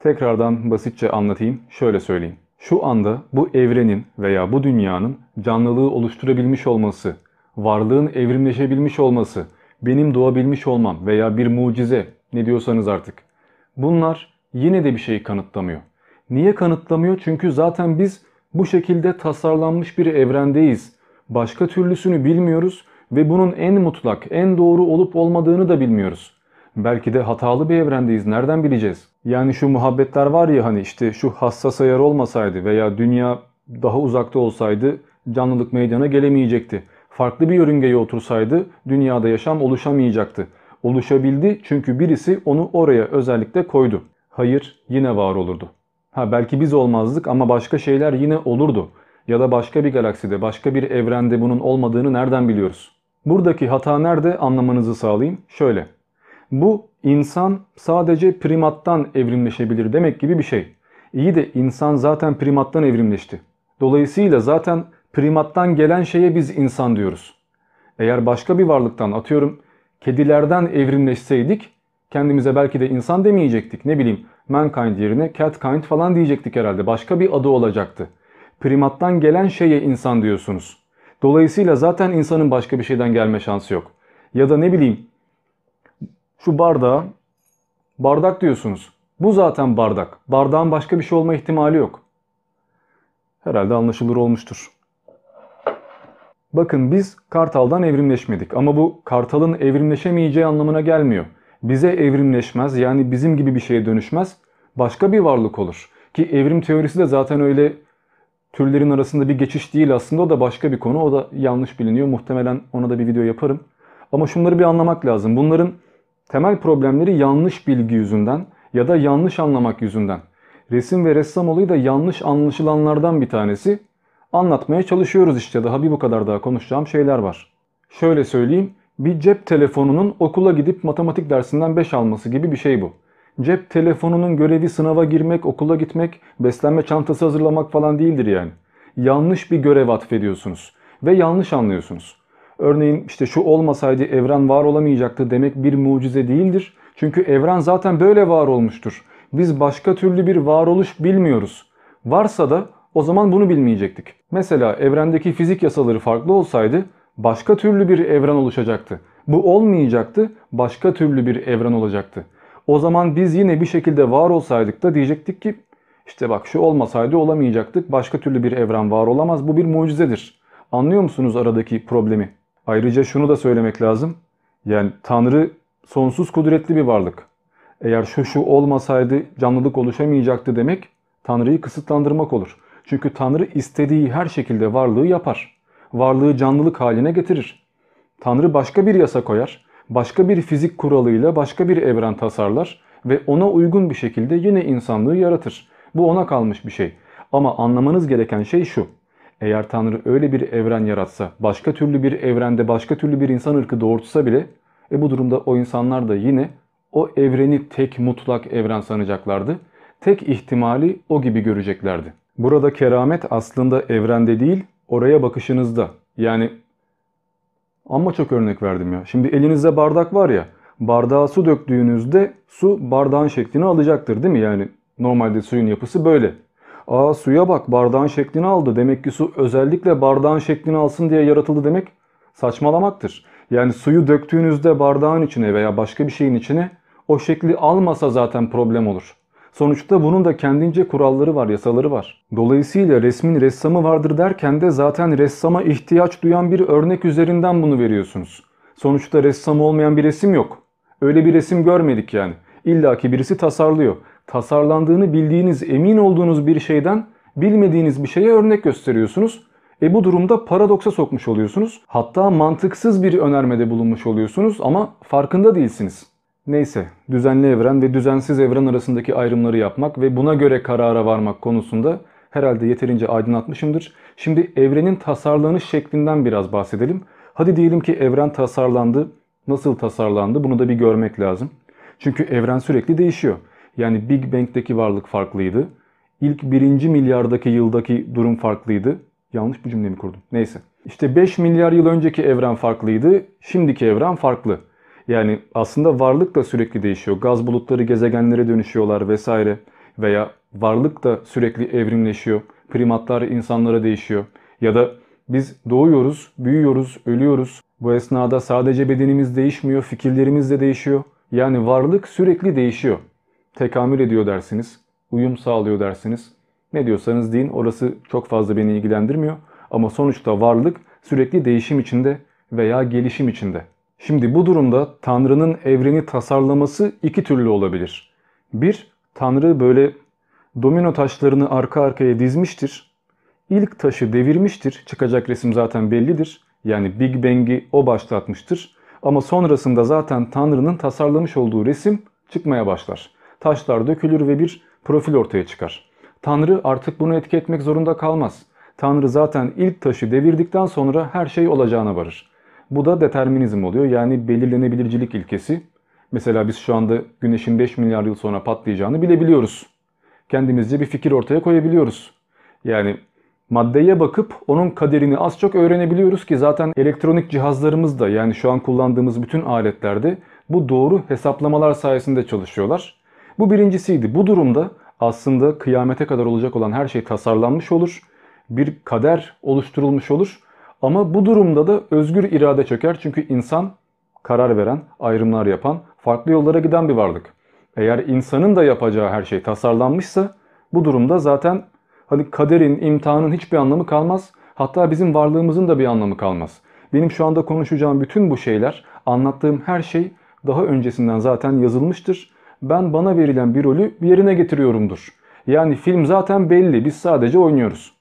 tekrardan basitçe anlatayım şöyle söyleyeyim. Şu anda bu evrenin veya bu dünyanın canlılığı oluşturabilmiş olması, varlığın evrimleşebilmiş olması, benim doğabilmiş olmam veya bir mucize ne diyorsanız artık. Bunlar yine de bir şeyi kanıtlamıyor. Niye kanıtlamıyor? Çünkü zaten biz bu şekilde tasarlanmış bir evrendeyiz. Başka türlüsünü bilmiyoruz ve bunun en mutlak, en doğru olup olmadığını da bilmiyoruz. Belki de hatalı bir evrendeyiz. Nereden bileceğiz? Yani şu muhabbetler var ya hani işte şu hassas ayar olmasaydı veya dünya daha uzakta olsaydı canlılık meydana gelemeyecekti. Farklı bir yörüngeye otursaydı dünyada yaşam oluşamayacaktı. Oluşabildi çünkü birisi onu oraya özellikle koydu. Hayır yine var olurdu. Ha belki biz olmazdık ama başka şeyler yine olurdu. Ya da başka bir galakside, başka bir evrende bunun olmadığını nereden biliyoruz? Buradaki hata nerede anlamanızı sağlayayım. Şöyle. Bu insan sadece primattan evrimleşebilir demek gibi bir şey. İyi de insan zaten primattan evrimleşti. Dolayısıyla zaten primattan gelen şeye biz insan diyoruz. Eğer başka bir varlıktan atıyorum kedilerden evrimleşseydik kendimize belki de insan demeyecektik. Ne bileyim mankind yerine catkind falan diyecektik herhalde. Başka bir adı olacaktı. Primattan gelen şeye insan diyorsunuz. Dolayısıyla zaten insanın başka bir şeyden gelme şansı yok. Ya da ne bileyim şu bardağa bardak diyorsunuz. Bu zaten bardak. Bardağın başka bir şey olma ihtimali yok. Herhalde anlaşılır olmuştur. Bakın biz kartaldan evrimleşmedik ama bu kartalın evrimleşemeyeceği anlamına gelmiyor. Bize evrimleşmez yani bizim gibi bir şeye dönüşmez başka bir varlık olur. Ki evrim teorisi de zaten öyle türlerin arasında bir geçiş değil aslında o da başka bir konu. O da yanlış biliniyor. Muhtemelen ona da bir video yaparım. Ama şunları bir anlamak lazım. Bunların temel problemleri yanlış bilgi yüzünden ya da yanlış anlamak yüzünden. Resim ve ressam olayı da yanlış anlaşılanlardan bir tanesi. Anlatmaya çalışıyoruz işte daha bir bu kadar daha konuşacağım şeyler var. Şöyle söyleyeyim. Bir cep telefonunun okula gidip matematik dersinden 5 alması gibi bir şey bu. Cep telefonunun görevi sınava girmek, okula gitmek, beslenme çantası hazırlamak falan değildir yani. Yanlış bir görev atfediyorsunuz ve yanlış anlıyorsunuz. Örneğin işte şu olmasaydı evren var olamayacaktı demek bir mucize değildir. Çünkü evren zaten böyle var olmuştur. Biz başka türlü bir varoluş bilmiyoruz. Varsa da O zaman bunu bilmeyecektik. Mesela evrendeki fizik yasaları farklı olsaydı başka türlü bir evren oluşacaktı. Bu olmayacaktı, başka türlü bir evren olacaktı. O zaman biz yine bir şekilde var olsaydık da diyecektik ki işte bak şu olmasaydı olamayacaktık. Başka türlü bir evren var olamaz. Bu bir mucizedir. Anlıyor musunuz aradaki problemi? Ayrıca şunu da söylemek lazım. Yani Tanrı sonsuz kudretli bir varlık. Eğer şu şu olmasaydı canlılık oluşamayacaktı demek Tanrı'yı kısıtlandırmak olur. Çünkü Tanrı istediği her şekilde varlığı yapar. Varlığı canlılık haline getirir. Tanrı başka bir yasa koyar, başka bir fizik kuralıyla başka bir evren tasarlar ve ona uygun bir şekilde yine insanlığı yaratır. Bu ona kalmış bir şey. Ama anlamanız gereken şey şu. Eğer Tanrı öyle bir evren yaratsa, başka türlü bir evrende başka türlü bir insan ırkı doğurtsa bile e bu durumda o insanlar da yine o evreni tek mutlak evren sanacaklardı. Tek ihtimali o gibi göreceklerdi. Burada keramet aslında evrende değil, oraya bakışınızda. Yani ama çok örnek verdim ya. Şimdi elinizde bardak var ya, bardağa su döktüğünüzde su bardağın şeklini alacaktır değil mi? Yani normalde suyun yapısı böyle. Aa suya bak bardağın şeklini aldı. Demek ki su özellikle bardağın şeklini alsın diye yaratıldı demek saçmalamaktır. Yani suyu döktüğünüzde bardağın içine veya başka bir şeyin içine o şekli almasa zaten problem olur. Sonuçta bunun da kendince kuralları var, yasaları var. Dolayısıyla resmin ressamı vardır derken de zaten ressama ihtiyaç duyan bir örnek üzerinden bunu veriyorsunuz. Sonuçta ressam olmayan bir resim yok. Öyle bir resim görmedik yani. İlla ki birisi tasarlıyor. Tasarlandığını bildiğiniz, emin olduğunuz bir şeyden bilmediğiniz bir şeye örnek gösteriyorsunuz. E bu durumda paradoksa sokmuş oluyorsunuz. Hatta mantıksız bir önermede bulunmuş oluyorsunuz ama farkında değilsiniz. Neyse, düzenli evren ve düzensiz evren arasındaki ayrımları yapmak ve buna göre karara varmak konusunda herhalde yeterince aydınlatmışımdır. Şimdi evrenin tasarlanış şeklinden biraz bahsedelim. Hadi diyelim ki evren tasarlandı. Nasıl tasarlandı bunu da bir görmek lazım. Çünkü evren sürekli değişiyor. Yani Big Bang'deki varlık farklıydı. İlk birinci milyardaki yıldaki durum farklıydı. Yanlış bir cümle mi kurdum? Neyse. İşte 5 milyar yıl önceki evren farklıydı. Şimdiki evren farklı. Yani aslında varlık da sürekli değişiyor. Gaz bulutları gezegenlere dönüşüyorlar vesaire. Veya varlık da sürekli evrimleşiyor. Primatlar insanlara değişiyor. Ya da biz doğuyoruz, büyüyoruz, ölüyoruz. Bu esnada sadece bedenimiz değişmiyor, fikirlerimiz de değişiyor. Yani varlık sürekli değişiyor. Tekamül ediyor dersiniz, uyum sağlıyor dersiniz. Ne diyorsanız deyin orası çok fazla beni ilgilendirmiyor. Ama sonuçta varlık sürekli değişim içinde veya gelişim içinde. Şimdi bu durumda Tanrı'nın evreni tasarlaması iki türlü olabilir. Bir, Tanrı böyle domino taşlarını arka arkaya dizmiştir. İlk taşı devirmiştir. Çıkacak resim zaten bellidir. Yani Big Bang'i o başlatmıştır. Ama sonrasında zaten Tanrı'nın tasarlamış olduğu resim çıkmaya başlar. Taşlar dökülür ve bir profil ortaya çıkar. Tanrı artık bunu etki etmek zorunda kalmaz. Tanrı zaten ilk taşı devirdikten sonra her şey olacağına varır. Bu da determinizm oluyor. Yani belirlenebilircilik ilkesi. Mesela biz şu anda güneşin 5 milyar yıl sonra patlayacağını bilebiliyoruz. Kendimizce bir fikir ortaya koyabiliyoruz. Yani maddeye bakıp onun kaderini az çok öğrenebiliyoruz ki zaten elektronik cihazlarımız da yani şu an kullandığımız bütün aletlerde bu doğru hesaplamalar sayesinde çalışıyorlar. Bu birincisiydi. Bu durumda aslında kıyamete kadar olacak olan her şey tasarlanmış olur. Bir kader oluşturulmuş olur ama bu durumda da özgür irade çöker çünkü insan karar veren, ayrımlar yapan, farklı yollara giden bir varlık. Eğer insanın da yapacağı her şey tasarlanmışsa bu durumda zaten hani kaderin, imtihanın hiçbir anlamı kalmaz. Hatta bizim varlığımızın da bir anlamı kalmaz. Benim şu anda konuşacağım bütün bu şeyler, anlattığım her şey daha öncesinden zaten yazılmıştır. Ben bana verilen bir rolü yerine getiriyorumdur. Yani film zaten belli, biz sadece oynuyoruz.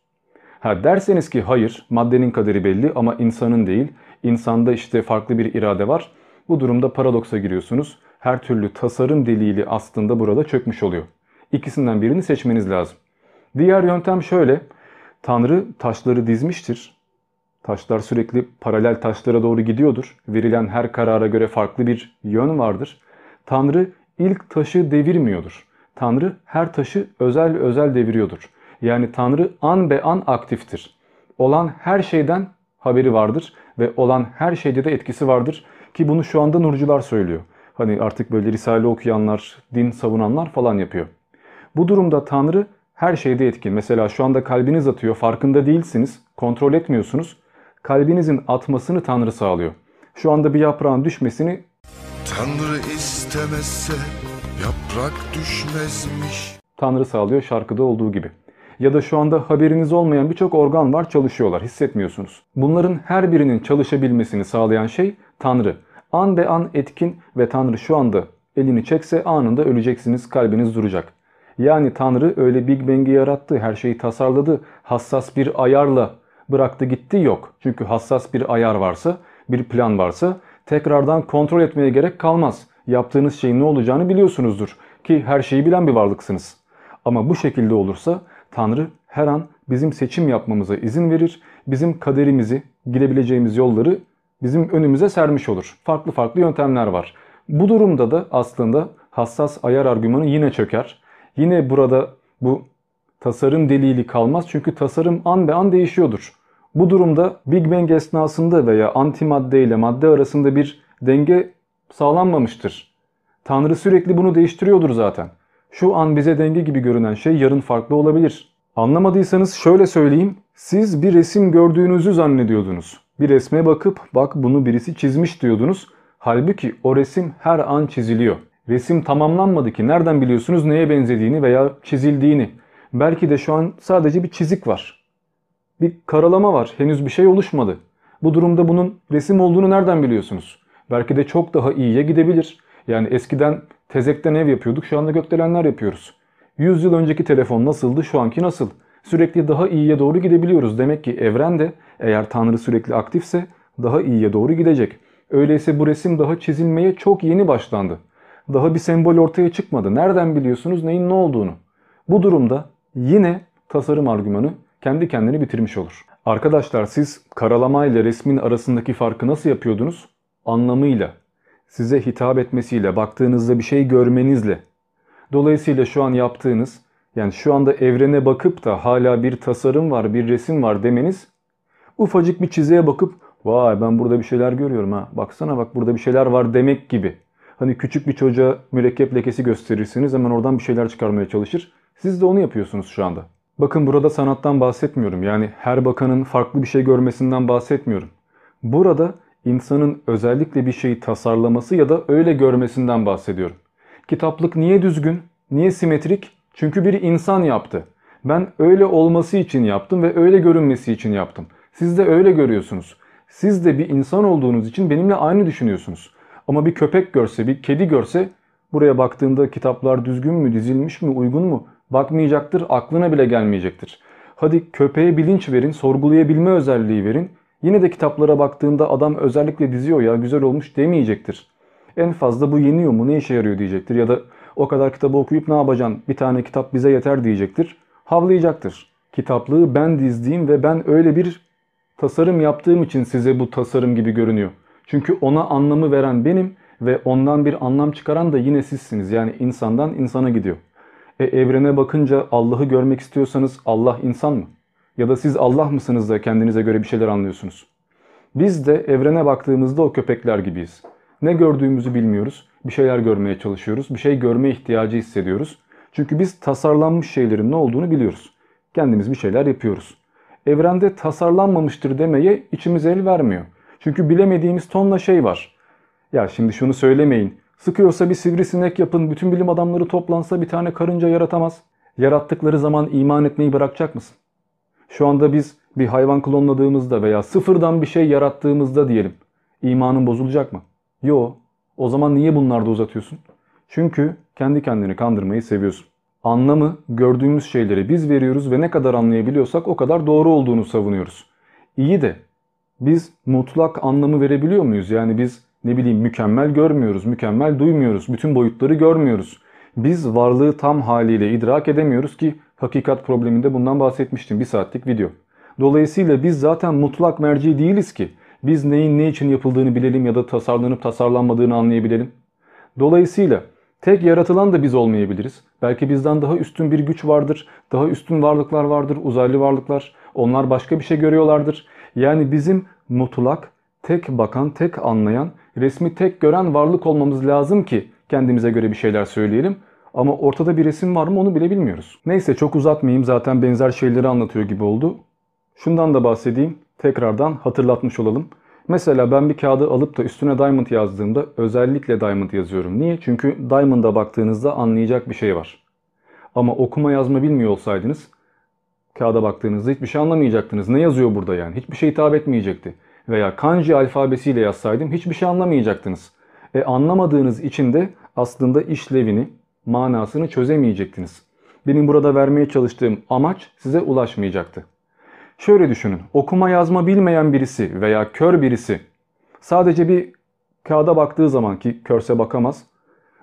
Ha derseniz ki hayır maddenin kaderi belli ama insanın değil. İnsanda işte farklı bir irade var. Bu durumda paradoksa giriyorsunuz. Her türlü tasarım delili aslında burada çökmüş oluyor. İkisinden birini seçmeniz lazım. Diğer yöntem şöyle. Tanrı taşları dizmiştir. Taşlar sürekli paralel taşlara doğru gidiyordur. Verilen her karara göre farklı bir yön vardır. Tanrı ilk taşı devirmiyordur. Tanrı her taşı özel özel deviriyordur. Yani Tanrı an be an aktiftir. Olan her şeyden haberi vardır ve olan her şeyde de etkisi vardır ki bunu şu anda nurcular söylüyor. Hani artık böyle risale okuyanlar, din savunanlar falan yapıyor. Bu durumda Tanrı her şeyde etkin. Mesela şu anda kalbiniz atıyor, farkında değilsiniz, kontrol etmiyorsunuz. Kalbinizin atmasını Tanrı sağlıyor. Şu anda bir yaprağın düşmesini Tanrı istemezse yaprak düşmezmiş. Tanrı sağlıyor şarkıda olduğu gibi. Ya da şu anda haberiniz olmayan birçok organ var çalışıyorlar hissetmiyorsunuz. Bunların her birinin çalışabilmesini sağlayan şey Tanrı. An be an etkin ve Tanrı şu anda elini çekse anında öleceksiniz kalbiniz duracak. Yani Tanrı öyle Big Bang'i yarattı, her şeyi tasarladı, hassas bir ayarla bıraktı gitti yok. Çünkü hassas bir ayar varsa, bir plan varsa tekrardan kontrol etmeye gerek kalmaz. Yaptığınız şeyin ne olacağını biliyorsunuzdur ki her şeyi bilen bir varlıksınız. Ama bu şekilde olursa Tanrı her an bizim seçim yapmamıza izin verir. Bizim kaderimizi, gidebileceğimiz yolları bizim önümüze sermiş olur. Farklı farklı yöntemler var. Bu durumda da aslında hassas ayar argümanı yine çöker. Yine burada bu tasarım delili kalmaz çünkü tasarım an be an değişiyordur. Bu durumda Big Bang esnasında veya antimadde ile madde arasında bir denge sağlanmamıştır. Tanrı sürekli bunu değiştiriyordur zaten. Şu an bize denge gibi görünen şey yarın farklı olabilir. Anlamadıysanız şöyle söyleyeyim. Siz bir resim gördüğünüzü zannediyordunuz. Bir resme bakıp bak bunu birisi çizmiş diyordunuz. Halbuki o resim her an çiziliyor. Resim tamamlanmadı ki nereden biliyorsunuz neye benzediğini veya çizildiğini. Belki de şu an sadece bir çizik var. Bir karalama var. Henüz bir şey oluşmadı. Bu durumda bunun resim olduğunu nereden biliyorsunuz? Belki de çok daha iyiye gidebilir. Yani eskiden tezekten ev yapıyorduk şu anda gökdelenler yapıyoruz. 100 yıl önceki telefon nasıldı şu anki nasıl? Sürekli daha iyiye doğru gidebiliyoruz. Demek ki evren de eğer Tanrı sürekli aktifse daha iyiye doğru gidecek. Öyleyse bu resim daha çizilmeye çok yeni başlandı. Daha bir sembol ortaya çıkmadı. Nereden biliyorsunuz neyin ne olduğunu? Bu durumda yine tasarım argümanı kendi kendini bitirmiş olur. Arkadaşlar siz karalama ile resmin arasındaki farkı nasıl yapıyordunuz? Anlamıyla, size hitap etmesiyle, baktığınızda bir şey görmenizle. Dolayısıyla şu an yaptığınız, yani şu anda evrene bakıp da hala bir tasarım var, bir resim var demeniz, ufacık bir çizeye bakıp vay ben burada bir şeyler görüyorum ha, baksana bak burada bir şeyler var demek gibi. Hani küçük bir çocuğa mürekkep lekesi gösterirsiniz hemen oradan bir şeyler çıkarmaya çalışır. Siz de onu yapıyorsunuz şu anda. Bakın burada sanattan bahsetmiyorum. Yani her bakanın farklı bir şey görmesinden bahsetmiyorum. Burada insanın özellikle bir şeyi tasarlaması ya da öyle görmesinden bahsediyorum. Kitaplık niye düzgün? Niye simetrik? Çünkü bir insan yaptı. Ben öyle olması için yaptım ve öyle görünmesi için yaptım. Siz de öyle görüyorsunuz. Siz de bir insan olduğunuz için benimle aynı düşünüyorsunuz. Ama bir köpek görse, bir kedi görse buraya baktığında kitaplar düzgün mü, dizilmiş mi, uygun mu? Bakmayacaktır, aklına bile gelmeyecektir. Hadi köpeğe bilinç verin, sorgulayabilme özelliği verin. Yine de kitaplara baktığında adam özellikle diziyor ya güzel olmuş demeyecektir. En fazla bu yeniyor mu ne işe yarıyor diyecektir. Ya da o kadar kitabı okuyup ne yapacaksın bir tane kitap bize yeter diyecektir. Havlayacaktır. Kitaplığı ben dizdiğim ve ben öyle bir tasarım yaptığım için size bu tasarım gibi görünüyor. Çünkü ona anlamı veren benim ve ondan bir anlam çıkaran da yine sizsiniz. Yani insandan insana gidiyor. E evrene bakınca Allah'ı görmek istiyorsanız Allah insan mı? Ya da siz Allah mısınız da kendinize göre bir şeyler anlıyorsunuz? Biz de evrene baktığımızda o köpekler gibiyiz. Ne gördüğümüzü bilmiyoruz. Bir şeyler görmeye çalışıyoruz. Bir şey görme ihtiyacı hissediyoruz. Çünkü biz tasarlanmış şeylerin ne olduğunu biliyoruz. Kendimiz bir şeyler yapıyoruz. Evrende tasarlanmamıştır demeye içimiz el vermiyor. Çünkü bilemediğimiz tonla şey var. Ya şimdi şunu söylemeyin. Sıkıyorsa bir sivrisinek yapın, bütün bilim adamları toplansa bir tane karınca yaratamaz. Yarattıkları zaman iman etmeyi bırakacak mısın? Şu anda biz bir hayvan klonladığımızda veya sıfırdan bir şey yarattığımızda diyelim. imanın bozulacak mı? Yo. O zaman niye bunlarda uzatıyorsun? Çünkü kendi kendini kandırmayı seviyorsun. Anlamı gördüğümüz şeyleri biz veriyoruz ve ne kadar anlayabiliyorsak o kadar doğru olduğunu savunuyoruz. İyi de biz mutlak anlamı verebiliyor muyuz? Yani biz ne bileyim mükemmel görmüyoruz, mükemmel duymuyoruz, bütün boyutları görmüyoruz. Biz varlığı tam haliyle idrak edemiyoruz ki hakikat probleminde bundan bahsetmiştim bir saatlik video. Dolayısıyla biz zaten mutlak merci değiliz ki. Biz neyin ne için yapıldığını bilelim ya da tasarlanıp tasarlanmadığını anlayabilelim. Dolayısıyla tek yaratılan da biz olmayabiliriz. Belki bizden daha üstün bir güç vardır, daha üstün varlıklar vardır, uzaylı varlıklar. Onlar başka bir şey görüyorlardır. Yani bizim mutlak, tek bakan, tek anlayan, resmi tek gören varlık olmamız lazım ki kendimize göre bir şeyler söyleyelim. Ama ortada bir resim var mı onu bile bilmiyoruz. Neyse çok uzatmayayım zaten benzer şeyleri anlatıyor gibi oldu. Şundan da bahsedeyim. Tekrardan hatırlatmış olalım. Mesela ben bir kağıdı alıp da üstüne diamond yazdığımda özellikle diamond yazıyorum. Niye? Çünkü diamond'a baktığınızda anlayacak bir şey var. Ama okuma yazma bilmiyor olsaydınız kağıda baktığınızda hiçbir şey anlamayacaktınız. Ne yazıyor burada yani? Hiçbir şey hitap etmeyecekti. Veya kanji alfabesiyle yazsaydım hiçbir şey anlamayacaktınız. E anlamadığınız için de aslında işlevini, manasını çözemeyecektiniz. Benim burada vermeye çalıştığım amaç size ulaşmayacaktı. Şöyle düşünün. Okuma yazma bilmeyen birisi veya kör birisi sadece bir kağıda baktığı zaman ki körse bakamaz.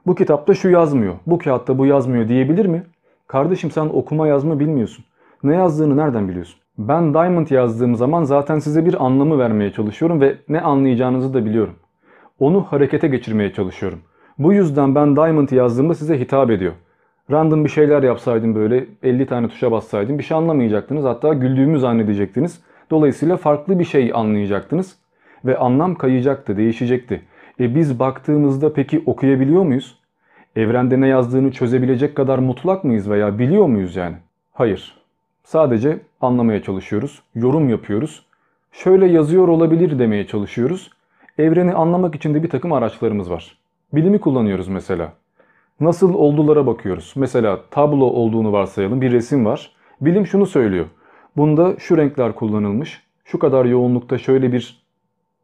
Bu kitapta şu yazmıyor, bu kağıtta bu yazmıyor diyebilir mi? Kardeşim sen okuma yazma bilmiyorsun. Ne yazdığını nereden biliyorsun? Ben Diamond yazdığım zaman zaten size bir anlamı vermeye çalışıyorum ve ne anlayacağınızı da biliyorum. Onu harekete geçirmeye çalışıyorum. Bu yüzden ben Diamond yazdığımda size hitap ediyor. Random bir şeyler yapsaydım böyle 50 tane tuşa bassaydım bir şey anlamayacaktınız. Hatta güldüğümü zannedecektiniz. Dolayısıyla farklı bir şey anlayacaktınız. Ve anlam kayacaktı, değişecekti. E biz baktığımızda peki okuyabiliyor muyuz? Evrende ne yazdığını çözebilecek kadar mutlak mıyız veya biliyor muyuz yani? Hayır. Sadece anlamaya çalışıyoruz, yorum yapıyoruz. Şöyle yazıyor olabilir demeye çalışıyoruz. Evreni anlamak için de bir takım araçlarımız var. Bilimi kullanıyoruz mesela. Nasıl oldulara bakıyoruz. Mesela tablo olduğunu varsayalım bir resim var. Bilim şunu söylüyor. Bunda şu renkler kullanılmış. Şu kadar yoğunlukta şöyle bir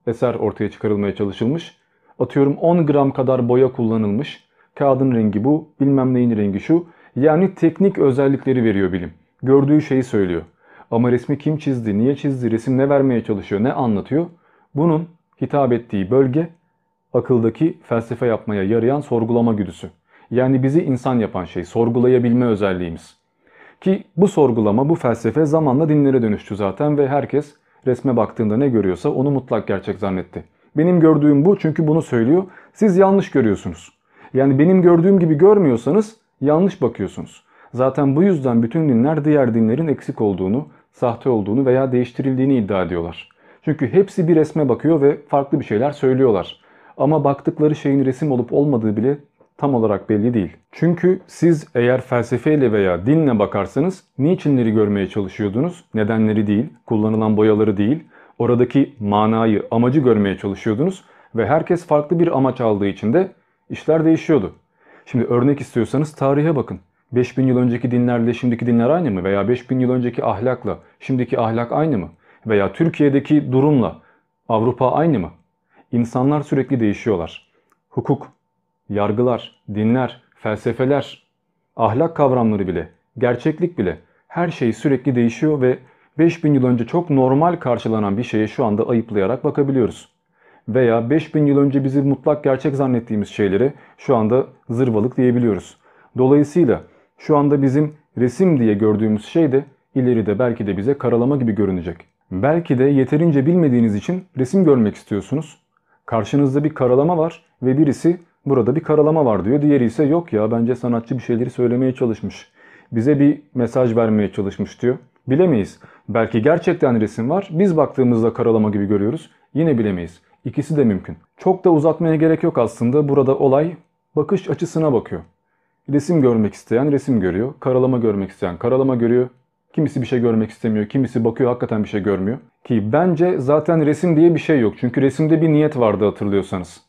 eser ortaya çıkarılmaya çalışılmış. Atıyorum 10 gram kadar boya kullanılmış. Kağıdın rengi bu, bilmem neyin rengi şu. Yani teknik özellikleri veriyor bilim. Gördüğü şeyi söylüyor. Ama resmi kim çizdi, niye çizdi, resim ne vermeye çalışıyor, ne anlatıyor? Bunun hitap ettiği bölge akıldaki felsefe yapmaya yarayan sorgulama güdüsü. Yani bizi insan yapan şey, sorgulayabilme özelliğimiz. Ki bu sorgulama, bu felsefe zamanla dinlere dönüştü zaten ve herkes resme baktığında ne görüyorsa onu mutlak gerçek zannetti. Benim gördüğüm bu çünkü bunu söylüyor. Siz yanlış görüyorsunuz. Yani benim gördüğüm gibi görmüyorsanız yanlış bakıyorsunuz. Zaten bu yüzden bütün dinler diğer dinlerin eksik olduğunu, sahte olduğunu veya değiştirildiğini iddia ediyorlar. Çünkü hepsi bir resme bakıyor ve farklı bir şeyler söylüyorlar. Ama baktıkları şeyin resim olup olmadığı bile tam olarak belli değil. Çünkü siz eğer felsefeyle veya dinle bakarsanız niçinleri görmeye çalışıyordunuz? Nedenleri değil, kullanılan boyaları değil, oradaki manayı, amacı görmeye çalışıyordunuz ve herkes farklı bir amaç aldığı için de işler değişiyordu. Şimdi örnek istiyorsanız tarihe bakın. 5000 yıl önceki dinlerle şimdiki dinler aynı mı? Veya 5000 yıl önceki ahlakla şimdiki ahlak aynı mı? Veya Türkiye'deki durumla Avrupa aynı mı? İnsanlar sürekli değişiyorlar. Hukuk, yargılar, dinler, felsefeler, ahlak kavramları bile, gerçeklik bile her şey sürekli değişiyor ve 5000 yıl önce çok normal karşılanan bir şeye şu anda ayıplayarak bakabiliyoruz. Veya 5000 yıl önce bizi mutlak gerçek zannettiğimiz şeylere şu anda zırvalık diyebiliyoruz. Dolayısıyla şu anda bizim resim diye gördüğümüz şey de ileride belki de bize karalama gibi görünecek. Belki de yeterince bilmediğiniz için resim görmek istiyorsunuz. Karşınızda bir karalama var ve birisi burada bir karalama var diyor. Diğeri ise yok ya bence sanatçı bir şeyleri söylemeye çalışmış. Bize bir mesaj vermeye çalışmış diyor. Bilemeyiz. Belki gerçekten resim var. Biz baktığımızda karalama gibi görüyoruz. Yine bilemeyiz. İkisi de mümkün. Çok da uzatmaya gerek yok aslında. Burada olay bakış açısına bakıyor. Resim görmek isteyen resim görüyor. Karalama görmek isteyen karalama görüyor. Kimisi bir şey görmek istemiyor. Kimisi bakıyor hakikaten bir şey görmüyor. Ki bence zaten resim diye bir şey yok. Çünkü resimde bir niyet vardı hatırlıyorsanız.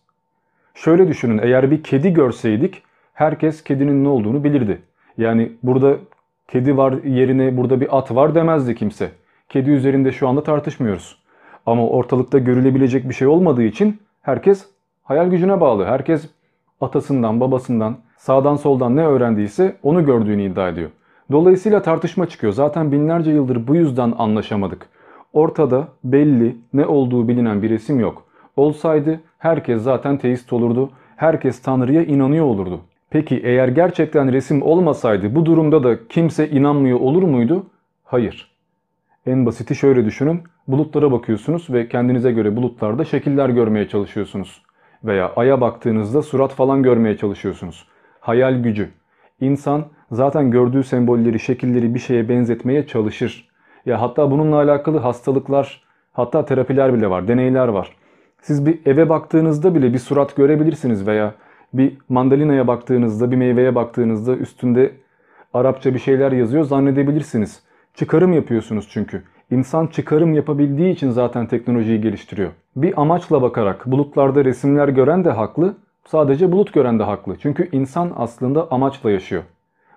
Şöyle düşünün eğer bir kedi görseydik herkes kedinin ne olduğunu bilirdi. Yani burada kedi var yerine burada bir at var demezdi kimse. Kedi üzerinde şu anda tartışmıyoruz. Ama ortalıkta görülebilecek bir şey olmadığı için herkes hayal gücüne bağlı. Herkes atasından, babasından, sağdan soldan ne öğrendiyse onu gördüğünü iddia ediyor. Dolayısıyla tartışma çıkıyor. Zaten binlerce yıldır bu yüzden anlaşamadık. Ortada belli ne olduğu bilinen bir resim yok. Olsaydı herkes zaten teist olurdu. Herkes Tanrı'ya inanıyor olurdu. Peki eğer gerçekten resim olmasaydı bu durumda da kimse inanmıyor olur muydu? Hayır. En basiti şöyle düşünün. Bulutlara bakıyorsunuz ve kendinize göre bulutlarda şekiller görmeye çalışıyorsunuz. Veya aya baktığınızda surat falan görmeye çalışıyorsunuz. Hayal gücü. İnsan zaten gördüğü sembolleri, şekilleri bir şeye benzetmeye çalışır. Ya hatta bununla alakalı hastalıklar, hatta terapiler bile var, deneyler var. Siz bir eve baktığınızda bile bir surat görebilirsiniz veya Bir mandalinaya baktığınızda, bir meyveye baktığınızda üstünde Arapça bir şeyler yazıyor zannedebilirsiniz. Çıkarım yapıyorsunuz çünkü. İnsan çıkarım yapabildiği için zaten teknolojiyi geliştiriyor. Bir amaçla bakarak bulutlarda resimler gören de haklı, sadece bulut gören de haklı. Çünkü insan aslında amaçla yaşıyor.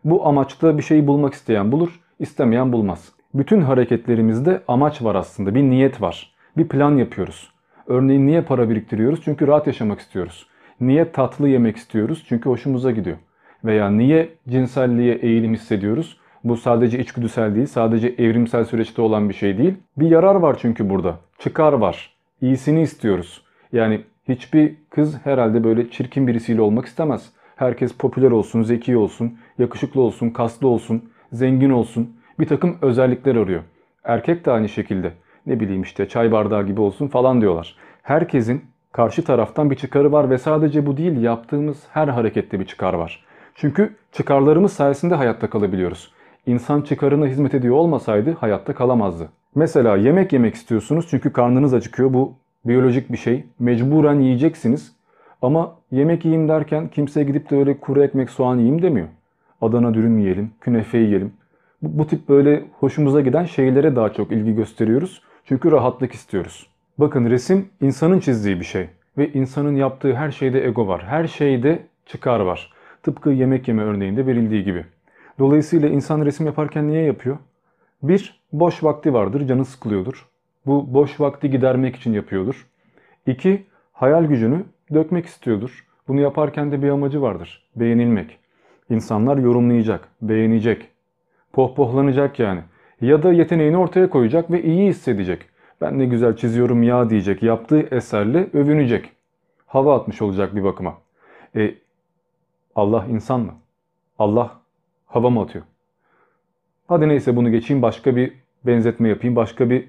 Bu amaçta bir şeyi bulmak isteyen bulur, istemeyen bulmaz. Bütün hareketlerimizde amaç var aslında, bir niyet var. Bir plan yapıyoruz. Örneğin niye para biriktiriyoruz? Çünkü rahat yaşamak istiyoruz. Niye tatlı yemek istiyoruz? Çünkü hoşumuza gidiyor. Veya niye cinselliğe eğilim hissediyoruz? Bu sadece içgüdüsel değil, sadece evrimsel süreçte olan bir şey değil. Bir yarar var çünkü burada. Çıkar var. İyisini istiyoruz. Yani hiçbir kız herhalde böyle çirkin birisiyle olmak istemez. Herkes popüler olsun, zeki olsun, yakışıklı olsun, kaslı olsun, zengin olsun. Bir takım özellikler arıyor. Erkek de aynı şekilde. Ne bileyim işte çay bardağı gibi olsun falan diyorlar. Herkesin karşı taraftan bir çıkarı var ve sadece bu değil yaptığımız her harekette bir çıkar var. Çünkü çıkarlarımız sayesinde hayatta kalabiliyoruz. İnsan çıkarına hizmet ediyor olmasaydı hayatta kalamazdı. Mesela yemek yemek istiyorsunuz çünkü karnınız acıkıyor. Bu biyolojik bir şey. Mecburen yiyeceksiniz. Ama yemek yiyeyim derken kimse gidip de öyle kuru ekmek soğan yiyeyim demiyor. Adana dürüm yiyelim, künefe yiyelim. Bu, bu tip böyle hoşumuza giden şeylere daha çok ilgi gösteriyoruz. Çünkü rahatlık istiyoruz. Bakın resim insanın çizdiği bir şey. Ve insanın yaptığı her şeyde ego var. Her şeyde çıkar var. Tıpkı yemek yeme örneğinde verildiği gibi. Dolayısıyla insan resim yaparken niye yapıyor? Bir, boş vakti vardır, canı sıkılıyordur. Bu boş vakti gidermek için yapıyordur. İki, hayal gücünü dökmek istiyordur. Bunu yaparken de bir amacı vardır. Beğenilmek. İnsanlar yorumlayacak, beğenecek. Pohpohlanacak yani. Ya da yeteneğini ortaya koyacak ve iyi hissedecek. Ben ne güzel çiziyorum ya diyecek. Yaptığı eserle övünecek. Hava atmış olacak bir bakıma. E, Allah insan mı? Allah hava mı atıyor? Hadi neyse bunu geçeyim başka bir benzetme yapayım. Başka bir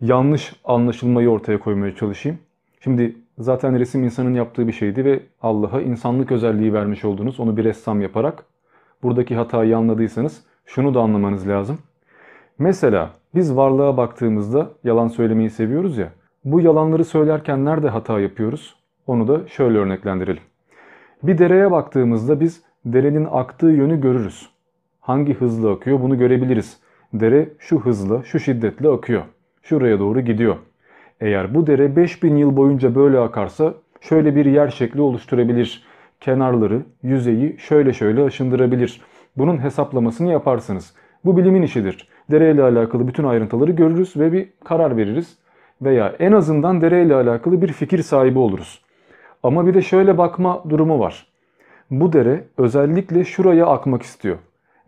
yanlış anlaşılmayı ortaya koymaya çalışayım. Şimdi zaten resim insanın yaptığı bir şeydi ve Allah'a insanlık özelliği vermiş oldunuz. Onu bir ressam yaparak. Buradaki hatayı anladıysanız şunu da anlamanız lazım. Mesela biz varlığa baktığımızda yalan söylemeyi seviyoruz ya. Bu yalanları söylerken nerede hata yapıyoruz? Onu da şöyle örneklendirelim. Bir dereye baktığımızda biz derenin aktığı yönü görürüz. Hangi hızla akıyor bunu görebiliriz. Dere şu hızla, şu şiddetle akıyor. Şuraya doğru gidiyor. Eğer bu dere 5000 yıl boyunca böyle akarsa şöyle bir yer şekli oluşturabilir. Kenarları, yüzeyi şöyle şöyle aşındırabilir. Bunun hesaplamasını yaparsınız. Bu bilimin işidir. Dereyle alakalı bütün ayrıntıları görürüz ve bir karar veririz. Veya en azından dereyle alakalı bir fikir sahibi oluruz. Ama bir de şöyle bakma durumu var. Bu dere özellikle şuraya akmak istiyor.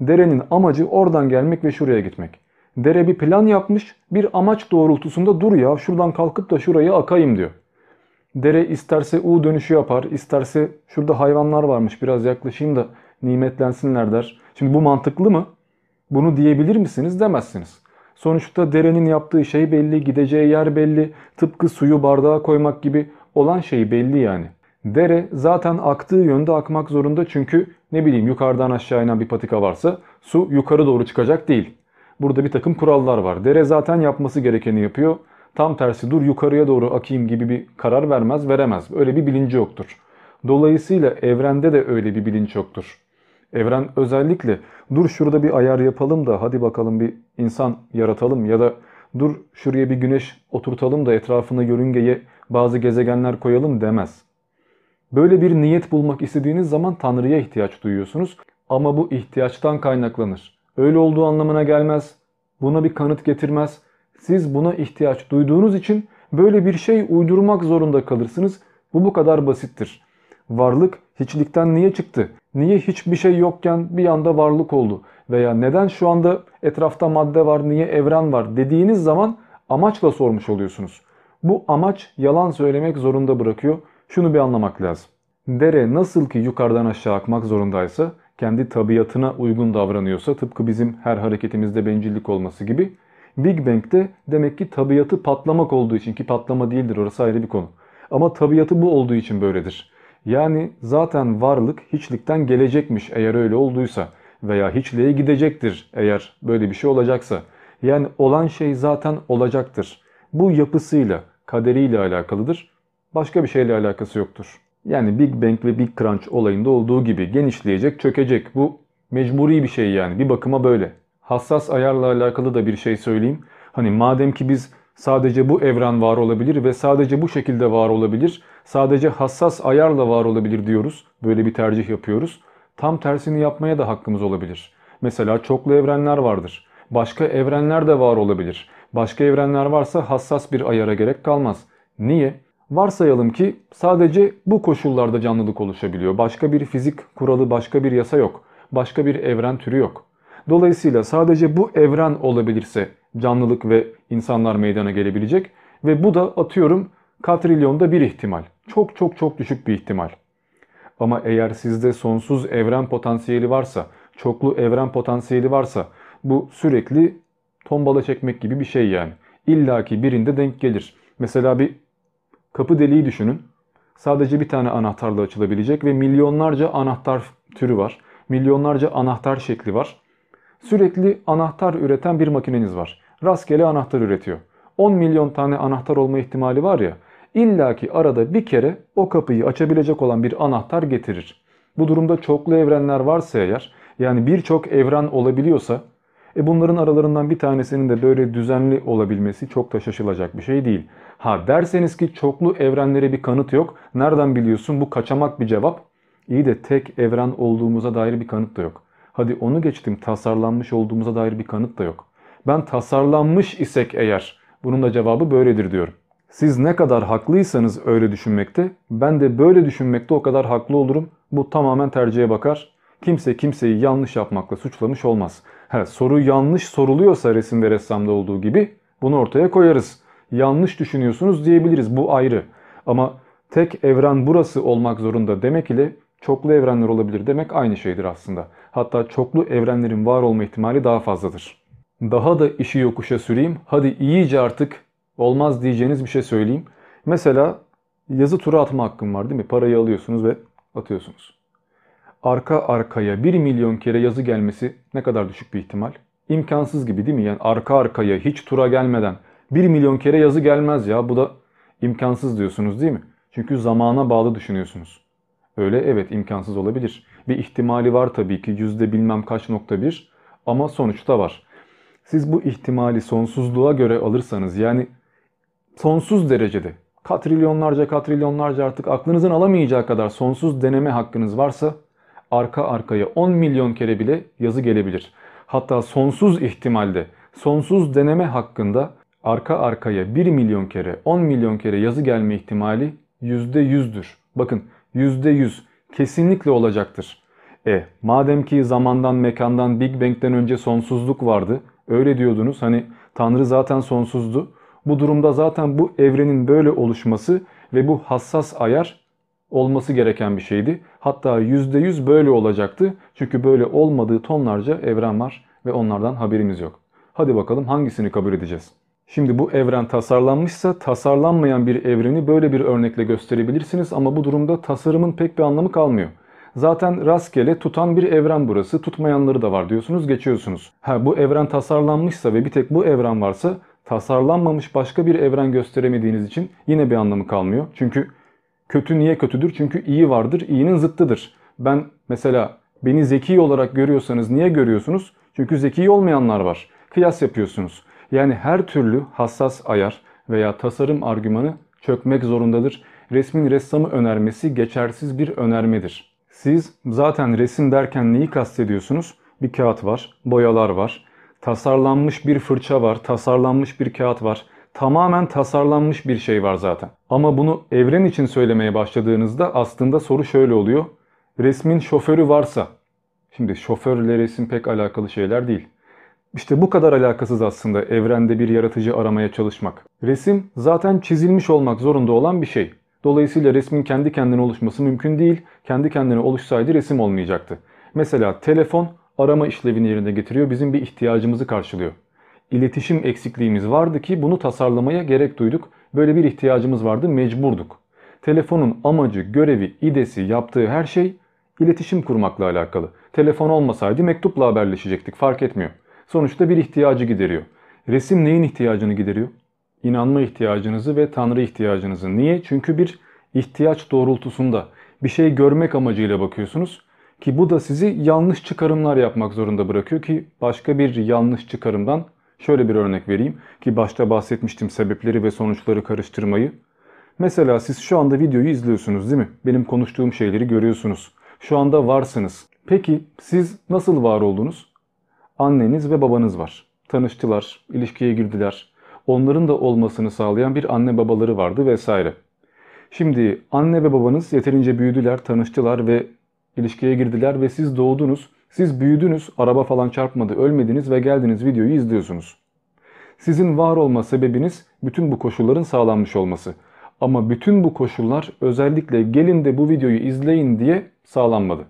Derenin amacı oradan gelmek ve şuraya gitmek. Dere bir plan yapmış, bir amaç doğrultusunda dur ya şuradan kalkıp da şuraya akayım diyor. Dere isterse U dönüşü yapar, isterse şurada hayvanlar varmış biraz yaklaşayım da nimetlensinler der. Şimdi bu mantıklı mı? Bunu diyebilir misiniz? Demezsiniz. Sonuçta derenin yaptığı şey belli, gideceği yer belli. Tıpkı suyu bardağa koymak gibi olan şey belli yani. Dere zaten aktığı yönde akmak zorunda çünkü ne bileyim yukarıdan aşağı inen bir patika varsa su yukarı doğru çıkacak değil. Burada bir takım kurallar var. Dere zaten yapması gerekeni yapıyor. Tam tersi dur yukarıya doğru akayım gibi bir karar vermez, veremez. Öyle bir bilinci yoktur. Dolayısıyla evrende de öyle bir bilinç yoktur. Evren özellikle dur şurada bir ayar yapalım da hadi bakalım bir insan yaratalım ya da dur şuraya bir güneş oturtalım da etrafına yörüngeye bazı gezegenler koyalım demez. Böyle bir niyet bulmak istediğiniz zaman Tanrı'ya ihtiyaç duyuyorsunuz ama bu ihtiyaçtan kaynaklanır. Öyle olduğu anlamına gelmez. Buna bir kanıt getirmez. Siz buna ihtiyaç duyduğunuz için böyle bir şey uydurmak zorunda kalırsınız. Bu bu kadar basittir. Varlık hiçlikten niye çıktı? Niye hiçbir şey yokken bir anda varlık oldu? Veya neden şu anda etrafta madde var, niye evren var dediğiniz zaman amaçla sormuş oluyorsunuz. Bu amaç yalan söylemek zorunda bırakıyor. Şunu bir anlamak lazım. Dere nasıl ki yukarıdan aşağı akmak zorundaysa, kendi tabiatına uygun davranıyorsa tıpkı bizim her hareketimizde bencillik olması gibi Big Bang'de demek ki tabiatı patlamak olduğu için ki patlama değildir orası ayrı bir konu. Ama tabiatı bu olduğu için böyledir. Yani zaten varlık hiçlikten gelecekmiş eğer öyle olduysa veya hiçliğe gidecektir eğer böyle bir şey olacaksa. Yani olan şey zaten olacaktır. Bu yapısıyla, kaderiyle alakalıdır. Başka bir şeyle alakası yoktur. Yani Big Bang ve Big Crunch olayında olduğu gibi genişleyecek, çökecek. Bu mecburi bir şey yani. Bir bakıma böyle. Hassas ayarla alakalı da bir şey söyleyeyim. Hani madem ki biz sadece bu evren var olabilir ve sadece bu şekilde var olabilir, sadece hassas ayarla var olabilir diyoruz. Böyle bir tercih yapıyoruz. Tam tersini yapmaya da hakkımız olabilir. Mesela çoklu evrenler vardır. Başka evrenler de var olabilir. Başka evrenler varsa hassas bir ayara gerek kalmaz. Niye? Varsayalım ki sadece bu koşullarda canlılık oluşabiliyor. Başka bir fizik kuralı, başka bir yasa yok. Başka bir evren türü yok. Dolayısıyla sadece bu evren olabilirse canlılık ve insanlar meydana gelebilecek ve bu da atıyorum katrilyonda bir ihtimal. Çok çok çok düşük bir ihtimal. Ama eğer sizde sonsuz evren potansiyeli varsa, çoklu evren potansiyeli varsa bu sürekli tombala çekmek gibi bir şey yani. İlla ki birinde denk gelir. Mesela bir kapı deliği düşünün. Sadece bir tane anahtarla açılabilecek ve milyonlarca anahtar türü var. Milyonlarca anahtar şekli var. Sürekli anahtar üreten bir makineniz var. Rastgele anahtar üretiyor. 10 milyon tane anahtar olma ihtimali var ya. İlla ki arada bir kere o kapıyı açabilecek olan bir anahtar getirir. Bu durumda çoklu evrenler varsa eğer yani birçok evren olabiliyorsa e bunların aralarından bir tanesinin de böyle düzenli olabilmesi çok da şaşılacak bir şey değil. Ha derseniz ki çoklu evrenlere bir kanıt yok. Nereden biliyorsun bu kaçamak bir cevap. İyi de tek evren olduğumuza dair bir kanıt da yok. Hadi onu geçtim tasarlanmış olduğumuza dair bir kanıt da yok. Ben tasarlanmış isek eğer bunun da cevabı böyledir diyorum. Siz ne kadar haklıysanız öyle düşünmekte, ben de böyle düşünmekte o kadar haklı olurum. Bu tamamen tercihe bakar. Kimse kimseyi yanlış yapmakla suçlamış olmaz. He, soru yanlış soruluyorsa resim ve ressamda olduğu gibi bunu ortaya koyarız. Yanlış düşünüyorsunuz diyebiliriz bu ayrı. Ama tek evren burası olmak zorunda demek ile çoklu evrenler olabilir demek aynı şeydir aslında. Hatta çoklu evrenlerin var olma ihtimali daha fazladır. Daha da işi yokuşa süreyim. Hadi iyice artık olmaz diyeceğiniz bir şey söyleyeyim. Mesela yazı tura atma hakkım var değil mi? Parayı alıyorsunuz ve atıyorsunuz. Arka arkaya 1 milyon kere yazı gelmesi ne kadar düşük bir ihtimal? İmkansız gibi değil mi? Yani arka arkaya hiç tura gelmeden 1 milyon kere yazı gelmez ya. Bu da imkansız diyorsunuz değil mi? Çünkü zamana bağlı düşünüyorsunuz. Öyle evet imkansız olabilir. Bir ihtimali var tabii ki yüzde bilmem kaç nokta bir ama sonuçta var. Siz bu ihtimali sonsuzluğa göre alırsanız yani sonsuz derecede katrilyonlarca katrilyonlarca artık aklınızın alamayacağı kadar sonsuz deneme hakkınız varsa arka arkaya 10 milyon kere bile yazı gelebilir. Hatta sonsuz ihtimalde sonsuz deneme hakkında arka arkaya 1 milyon kere 10 milyon kere yazı gelme ihtimali %100'dür. Bakın %100 kesinlikle olacaktır. E madem ki zamandan mekandan Big Bang'den önce sonsuzluk vardı öyle diyordunuz hani Tanrı zaten sonsuzdu. Bu durumda zaten bu evrenin böyle oluşması ve bu hassas ayar olması gereken bir şeydi. Hatta %100 böyle olacaktı. Çünkü böyle olmadığı tonlarca evren var ve onlardan haberimiz yok. Hadi bakalım hangisini kabul edeceğiz? Şimdi bu evren tasarlanmışsa tasarlanmayan bir evreni böyle bir örnekle gösterebilirsiniz ama bu durumda tasarımın pek bir anlamı kalmıyor. Zaten rastgele tutan bir evren burası. Tutmayanları da var diyorsunuz geçiyorsunuz. Ha bu evren tasarlanmışsa ve bir tek bu evren varsa tasarlanmamış başka bir evren gösteremediğiniz için yine bir anlamı kalmıyor. Çünkü kötü niye kötüdür? Çünkü iyi vardır. İyinin zıttıdır. Ben mesela beni zeki olarak görüyorsanız niye görüyorsunuz? Çünkü zeki olmayanlar var. Kıyas yapıyorsunuz. Yani her türlü hassas ayar veya tasarım argümanı çökmek zorundadır. Resmin ressamı önermesi geçersiz bir önermedir. Siz zaten resim derken neyi kastediyorsunuz? Bir kağıt var, boyalar var, tasarlanmış bir fırça var, tasarlanmış bir kağıt var. Tamamen tasarlanmış bir şey var zaten. Ama bunu evren için söylemeye başladığınızda aslında soru şöyle oluyor. Resmin şoförü varsa, şimdi şoförle resim pek alakalı şeyler değil. İşte bu kadar alakasız aslında evrende bir yaratıcı aramaya çalışmak. Resim zaten çizilmiş olmak zorunda olan bir şey. Dolayısıyla resmin kendi kendine oluşması mümkün değil. Kendi kendine oluşsaydı resim olmayacaktı. Mesela telefon arama işlevini yerine getiriyor. Bizim bir ihtiyacımızı karşılıyor. İletişim eksikliğimiz vardı ki bunu tasarlamaya gerek duyduk. Böyle bir ihtiyacımız vardı, mecburduk. Telefonun amacı, görevi, idesi, yaptığı her şey iletişim kurmakla alakalı. Telefon olmasaydı mektupla haberleşecektik, fark etmiyor. Sonuçta bir ihtiyacı gideriyor. Resim neyin ihtiyacını gideriyor? İnanma ihtiyacınızı ve Tanrı ihtiyacınızı. Niye? Çünkü bir ihtiyaç doğrultusunda bir şey görmek amacıyla bakıyorsunuz. Ki bu da sizi yanlış çıkarımlar yapmak zorunda bırakıyor ki başka bir yanlış çıkarımdan şöyle bir örnek vereyim ki başta bahsetmiştim sebepleri ve sonuçları karıştırmayı. Mesela siz şu anda videoyu izliyorsunuz değil mi? Benim konuştuğum şeyleri görüyorsunuz. Şu anda varsınız. Peki siz nasıl var oldunuz? Anneniz ve babanız var. Tanıştılar, ilişkiye girdiler. Onların da olmasını sağlayan bir anne babaları vardı vesaire. Şimdi anne ve babanız yeterince büyüdüler, tanıştılar ve ilişkiye girdiler ve siz doğdunuz. Siz büyüdünüz, araba falan çarpmadı, ölmediniz ve geldiniz videoyu izliyorsunuz. Sizin var olma sebebiniz bütün bu koşulların sağlanmış olması. Ama bütün bu koşullar özellikle gelin de bu videoyu izleyin diye sağlanmadı.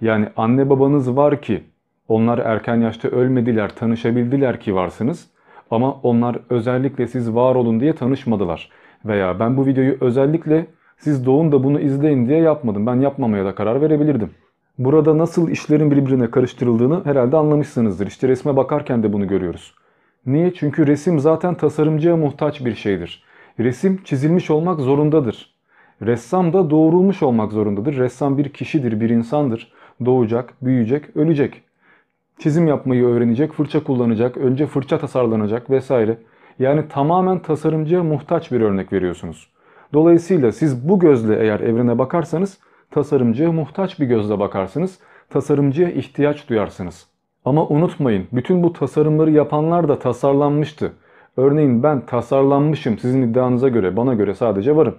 Yani anne babanız var ki onlar erken yaşta ölmediler, tanışabildiler ki varsınız. Ama onlar özellikle siz var olun diye tanışmadılar. Veya ben bu videoyu özellikle siz doğun da bunu izleyin diye yapmadım. Ben yapmamaya da karar verebilirdim. Burada nasıl işlerin birbirine karıştırıldığını herhalde anlamışsınızdır. İşte resme bakarken de bunu görüyoruz. Niye? Çünkü resim zaten tasarımcıya muhtaç bir şeydir. Resim çizilmiş olmak zorundadır. Ressam da doğurulmuş olmak zorundadır. Ressam bir kişidir, bir insandır. Doğacak, büyüyecek, ölecek. Çizim yapmayı öğrenecek, fırça kullanacak, önce fırça tasarlanacak vesaire. Yani tamamen tasarımcıya muhtaç bir örnek veriyorsunuz. Dolayısıyla siz bu gözle eğer evrene bakarsanız tasarımcıya muhtaç bir gözle bakarsınız. Tasarımcıya ihtiyaç duyarsınız. Ama unutmayın bütün bu tasarımları yapanlar da tasarlanmıştı. Örneğin ben tasarlanmışım sizin iddianıza göre bana göre sadece varım.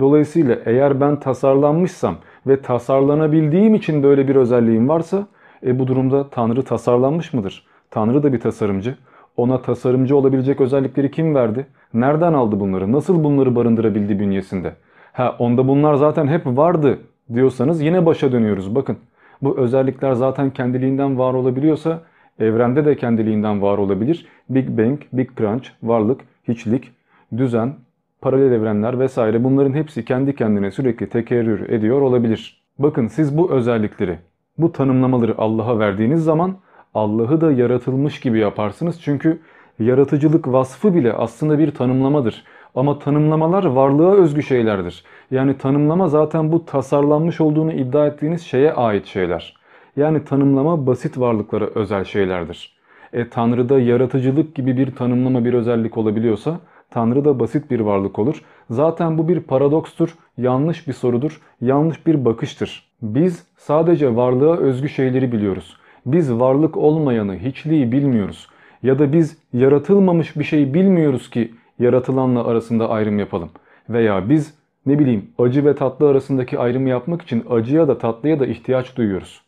Dolayısıyla eğer ben tasarlanmışsam ve tasarlanabildiğim için böyle bir özelliğim varsa e bu durumda Tanrı tasarlanmış mıdır? Tanrı da bir tasarımcı. Ona tasarımcı olabilecek özellikleri kim verdi? Nereden aldı bunları? Nasıl bunları barındırabildi bünyesinde? Ha onda bunlar zaten hep vardı diyorsanız yine başa dönüyoruz. Bakın bu özellikler zaten kendiliğinden var olabiliyorsa evrende de kendiliğinden var olabilir. Big Bang, Big Crunch, varlık, hiçlik, düzen, paralel evrenler vesaire bunların hepsi kendi kendine sürekli tekerrür ediyor olabilir. Bakın siz bu özellikleri, bu tanımlamaları Allah'a verdiğiniz zaman Allah'ı da yaratılmış gibi yaparsınız. Çünkü yaratıcılık vasfı bile aslında bir tanımlamadır. Ama tanımlamalar varlığa özgü şeylerdir. Yani tanımlama zaten bu tasarlanmış olduğunu iddia ettiğiniz şeye ait şeyler. Yani tanımlama basit varlıklara özel şeylerdir. E Tanrı'da yaratıcılık gibi bir tanımlama bir özellik olabiliyorsa Tanrı da basit bir varlık olur. Zaten bu bir paradokstur, yanlış bir sorudur, yanlış bir bakıştır. Biz sadece varlığa özgü şeyleri biliyoruz. Biz varlık olmayanı, hiçliği bilmiyoruz. Ya da biz yaratılmamış bir şey bilmiyoruz ki yaratılanla arasında ayrım yapalım. Veya biz ne bileyim acı ve tatlı arasındaki ayrımı yapmak için acıya da tatlıya da ihtiyaç duyuyoruz.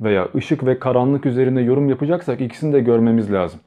Veya ışık ve karanlık üzerine yorum yapacaksak ikisini de görmemiz lazım.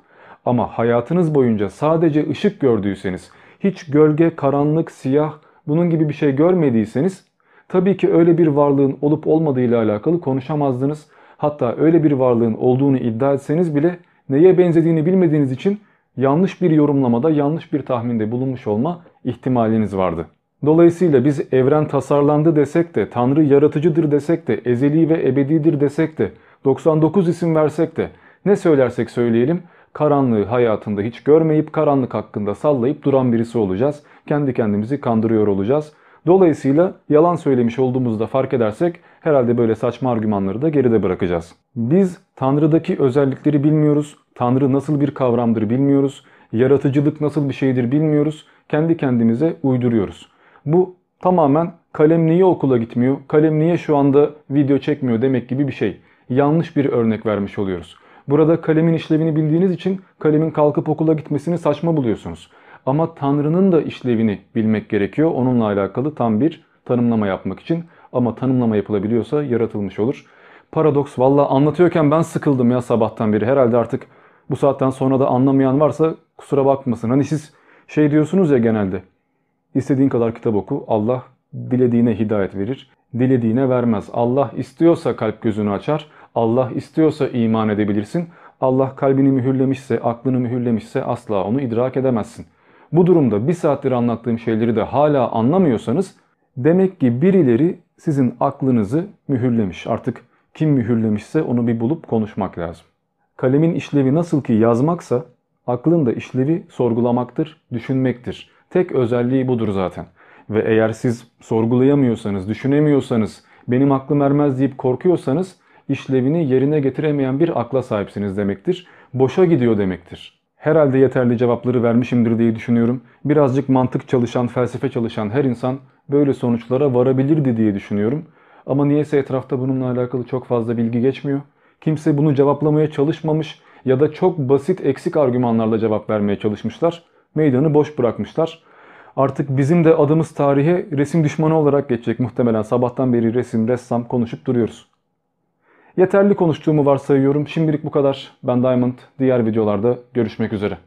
Ama hayatınız boyunca sadece ışık gördüyseniz, hiç gölge, karanlık, siyah bunun gibi bir şey görmediyseniz tabii ki öyle bir varlığın olup olmadığıyla alakalı konuşamazdınız. Hatta öyle bir varlığın olduğunu iddia etseniz bile neye benzediğini bilmediğiniz için yanlış bir yorumlamada, yanlış bir tahminde bulunmuş olma ihtimaliniz vardı. Dolayısıyla biz evren tasarlandı desek de, Tanrı yaratıcıdır desek de, ezeli ve ebedidir desek de, 99 isim versek de, ne söylersek söyleyelim, karanlığı hayatında hiç görmeyip karanlık hakkında sallayıp duran birisi olacağız. Kendi kendimizi kandırıyor olacağız. Dolayısıyla yalan söylemiş olduğumuzda fark edersek herhalde böyle saçma argümanları da geride bırakacağız. Biz Tanrı'daki özellikleri bilmiyoruz. Tanrı nasıl bir kavramdır bilmiyoruz. Yaratıcılık nasıl bir şeydir bilmiyoruz. Kendi kendimize uyduruyoruz. Bu tamamen kalem niye okula gitmiyor, kalem niye şu anda video çekmiyor demek gibi bir şey. Yanlış bir örnek vermiş oluyoruz. Burada kalemin işlevini bildiğiniz için kalemin kalkıp okula gitmesini saçma buluyorsunuz. Ama Tanrı'nın da işlevini bilmek gerekiyor. Onunla alakalı tam bir tanımlama yapmak için. Ama tanımlama yapılabiliyorsa yaratılmış olur. Paradoks valla anlatıyorken ben sıkıldım ya sabahtan beri. Herhalde artık bu saatten sonra da anlamayan varsa kusura bakmasın. Hani siz şey diyorsunuz ya genelde. İstediğin kadar kitap oku. Allah dilediğine hidayet verir. Dilediğine vermez. Allah istiyorsa kalp gözünü açar. Allah istiyorsa iman edebilirsin. Allah kalbini mühürlemişse, aklını mühürlemişse asla onu idrak edemezsin. Bu durumda bir saattir anlattığım şeyleri de hala anlamıyorsanız demek ki birileri sizin aklınızı mühürlemiş. Artık kim mühürlemişse onu bir bulup konuşmak lazım. Kalemin işlevi nasıl ki yazmaksa aklın da işlevi sorgulamaktır, düşünmektir. Tek özelliği budur zaten. Ve eğer siz sorgulayamıyorsanız, düşünemiyorsanız, benim aklım ermez deyip korkuyorsanız işlevini yerine getiremeyen bir akla sahipsiniz demektir. Boşa gidiyor demektir. Herhalde yeterli cevapları vermişimdir diye düşünüyorum. Birazcık mantık çalışan, felsefe çalışan her insan böyle sonuçlara varabilirdi diye düşünüyorum. Ama niyeyse etrafta bununla alakalı çok fazla bilgi geçmiyor. Kimse bunu cevaplamaya çalışmamış ya da çok basit eksik argümanlarla cevap vermeye çalışmışlar. Meydanı boş bırakmışlar. Artık bizim de adımız tarihe resim düşmanı olarak geçecek muhtemelen. Sabahtan beri resim, ressam konuşup duruyoruz. Yeterli konuştuğumu varsayıyorum. Şimdilik bu kadar. Ben Diamond. Diğer videolarda görüşmek üzere.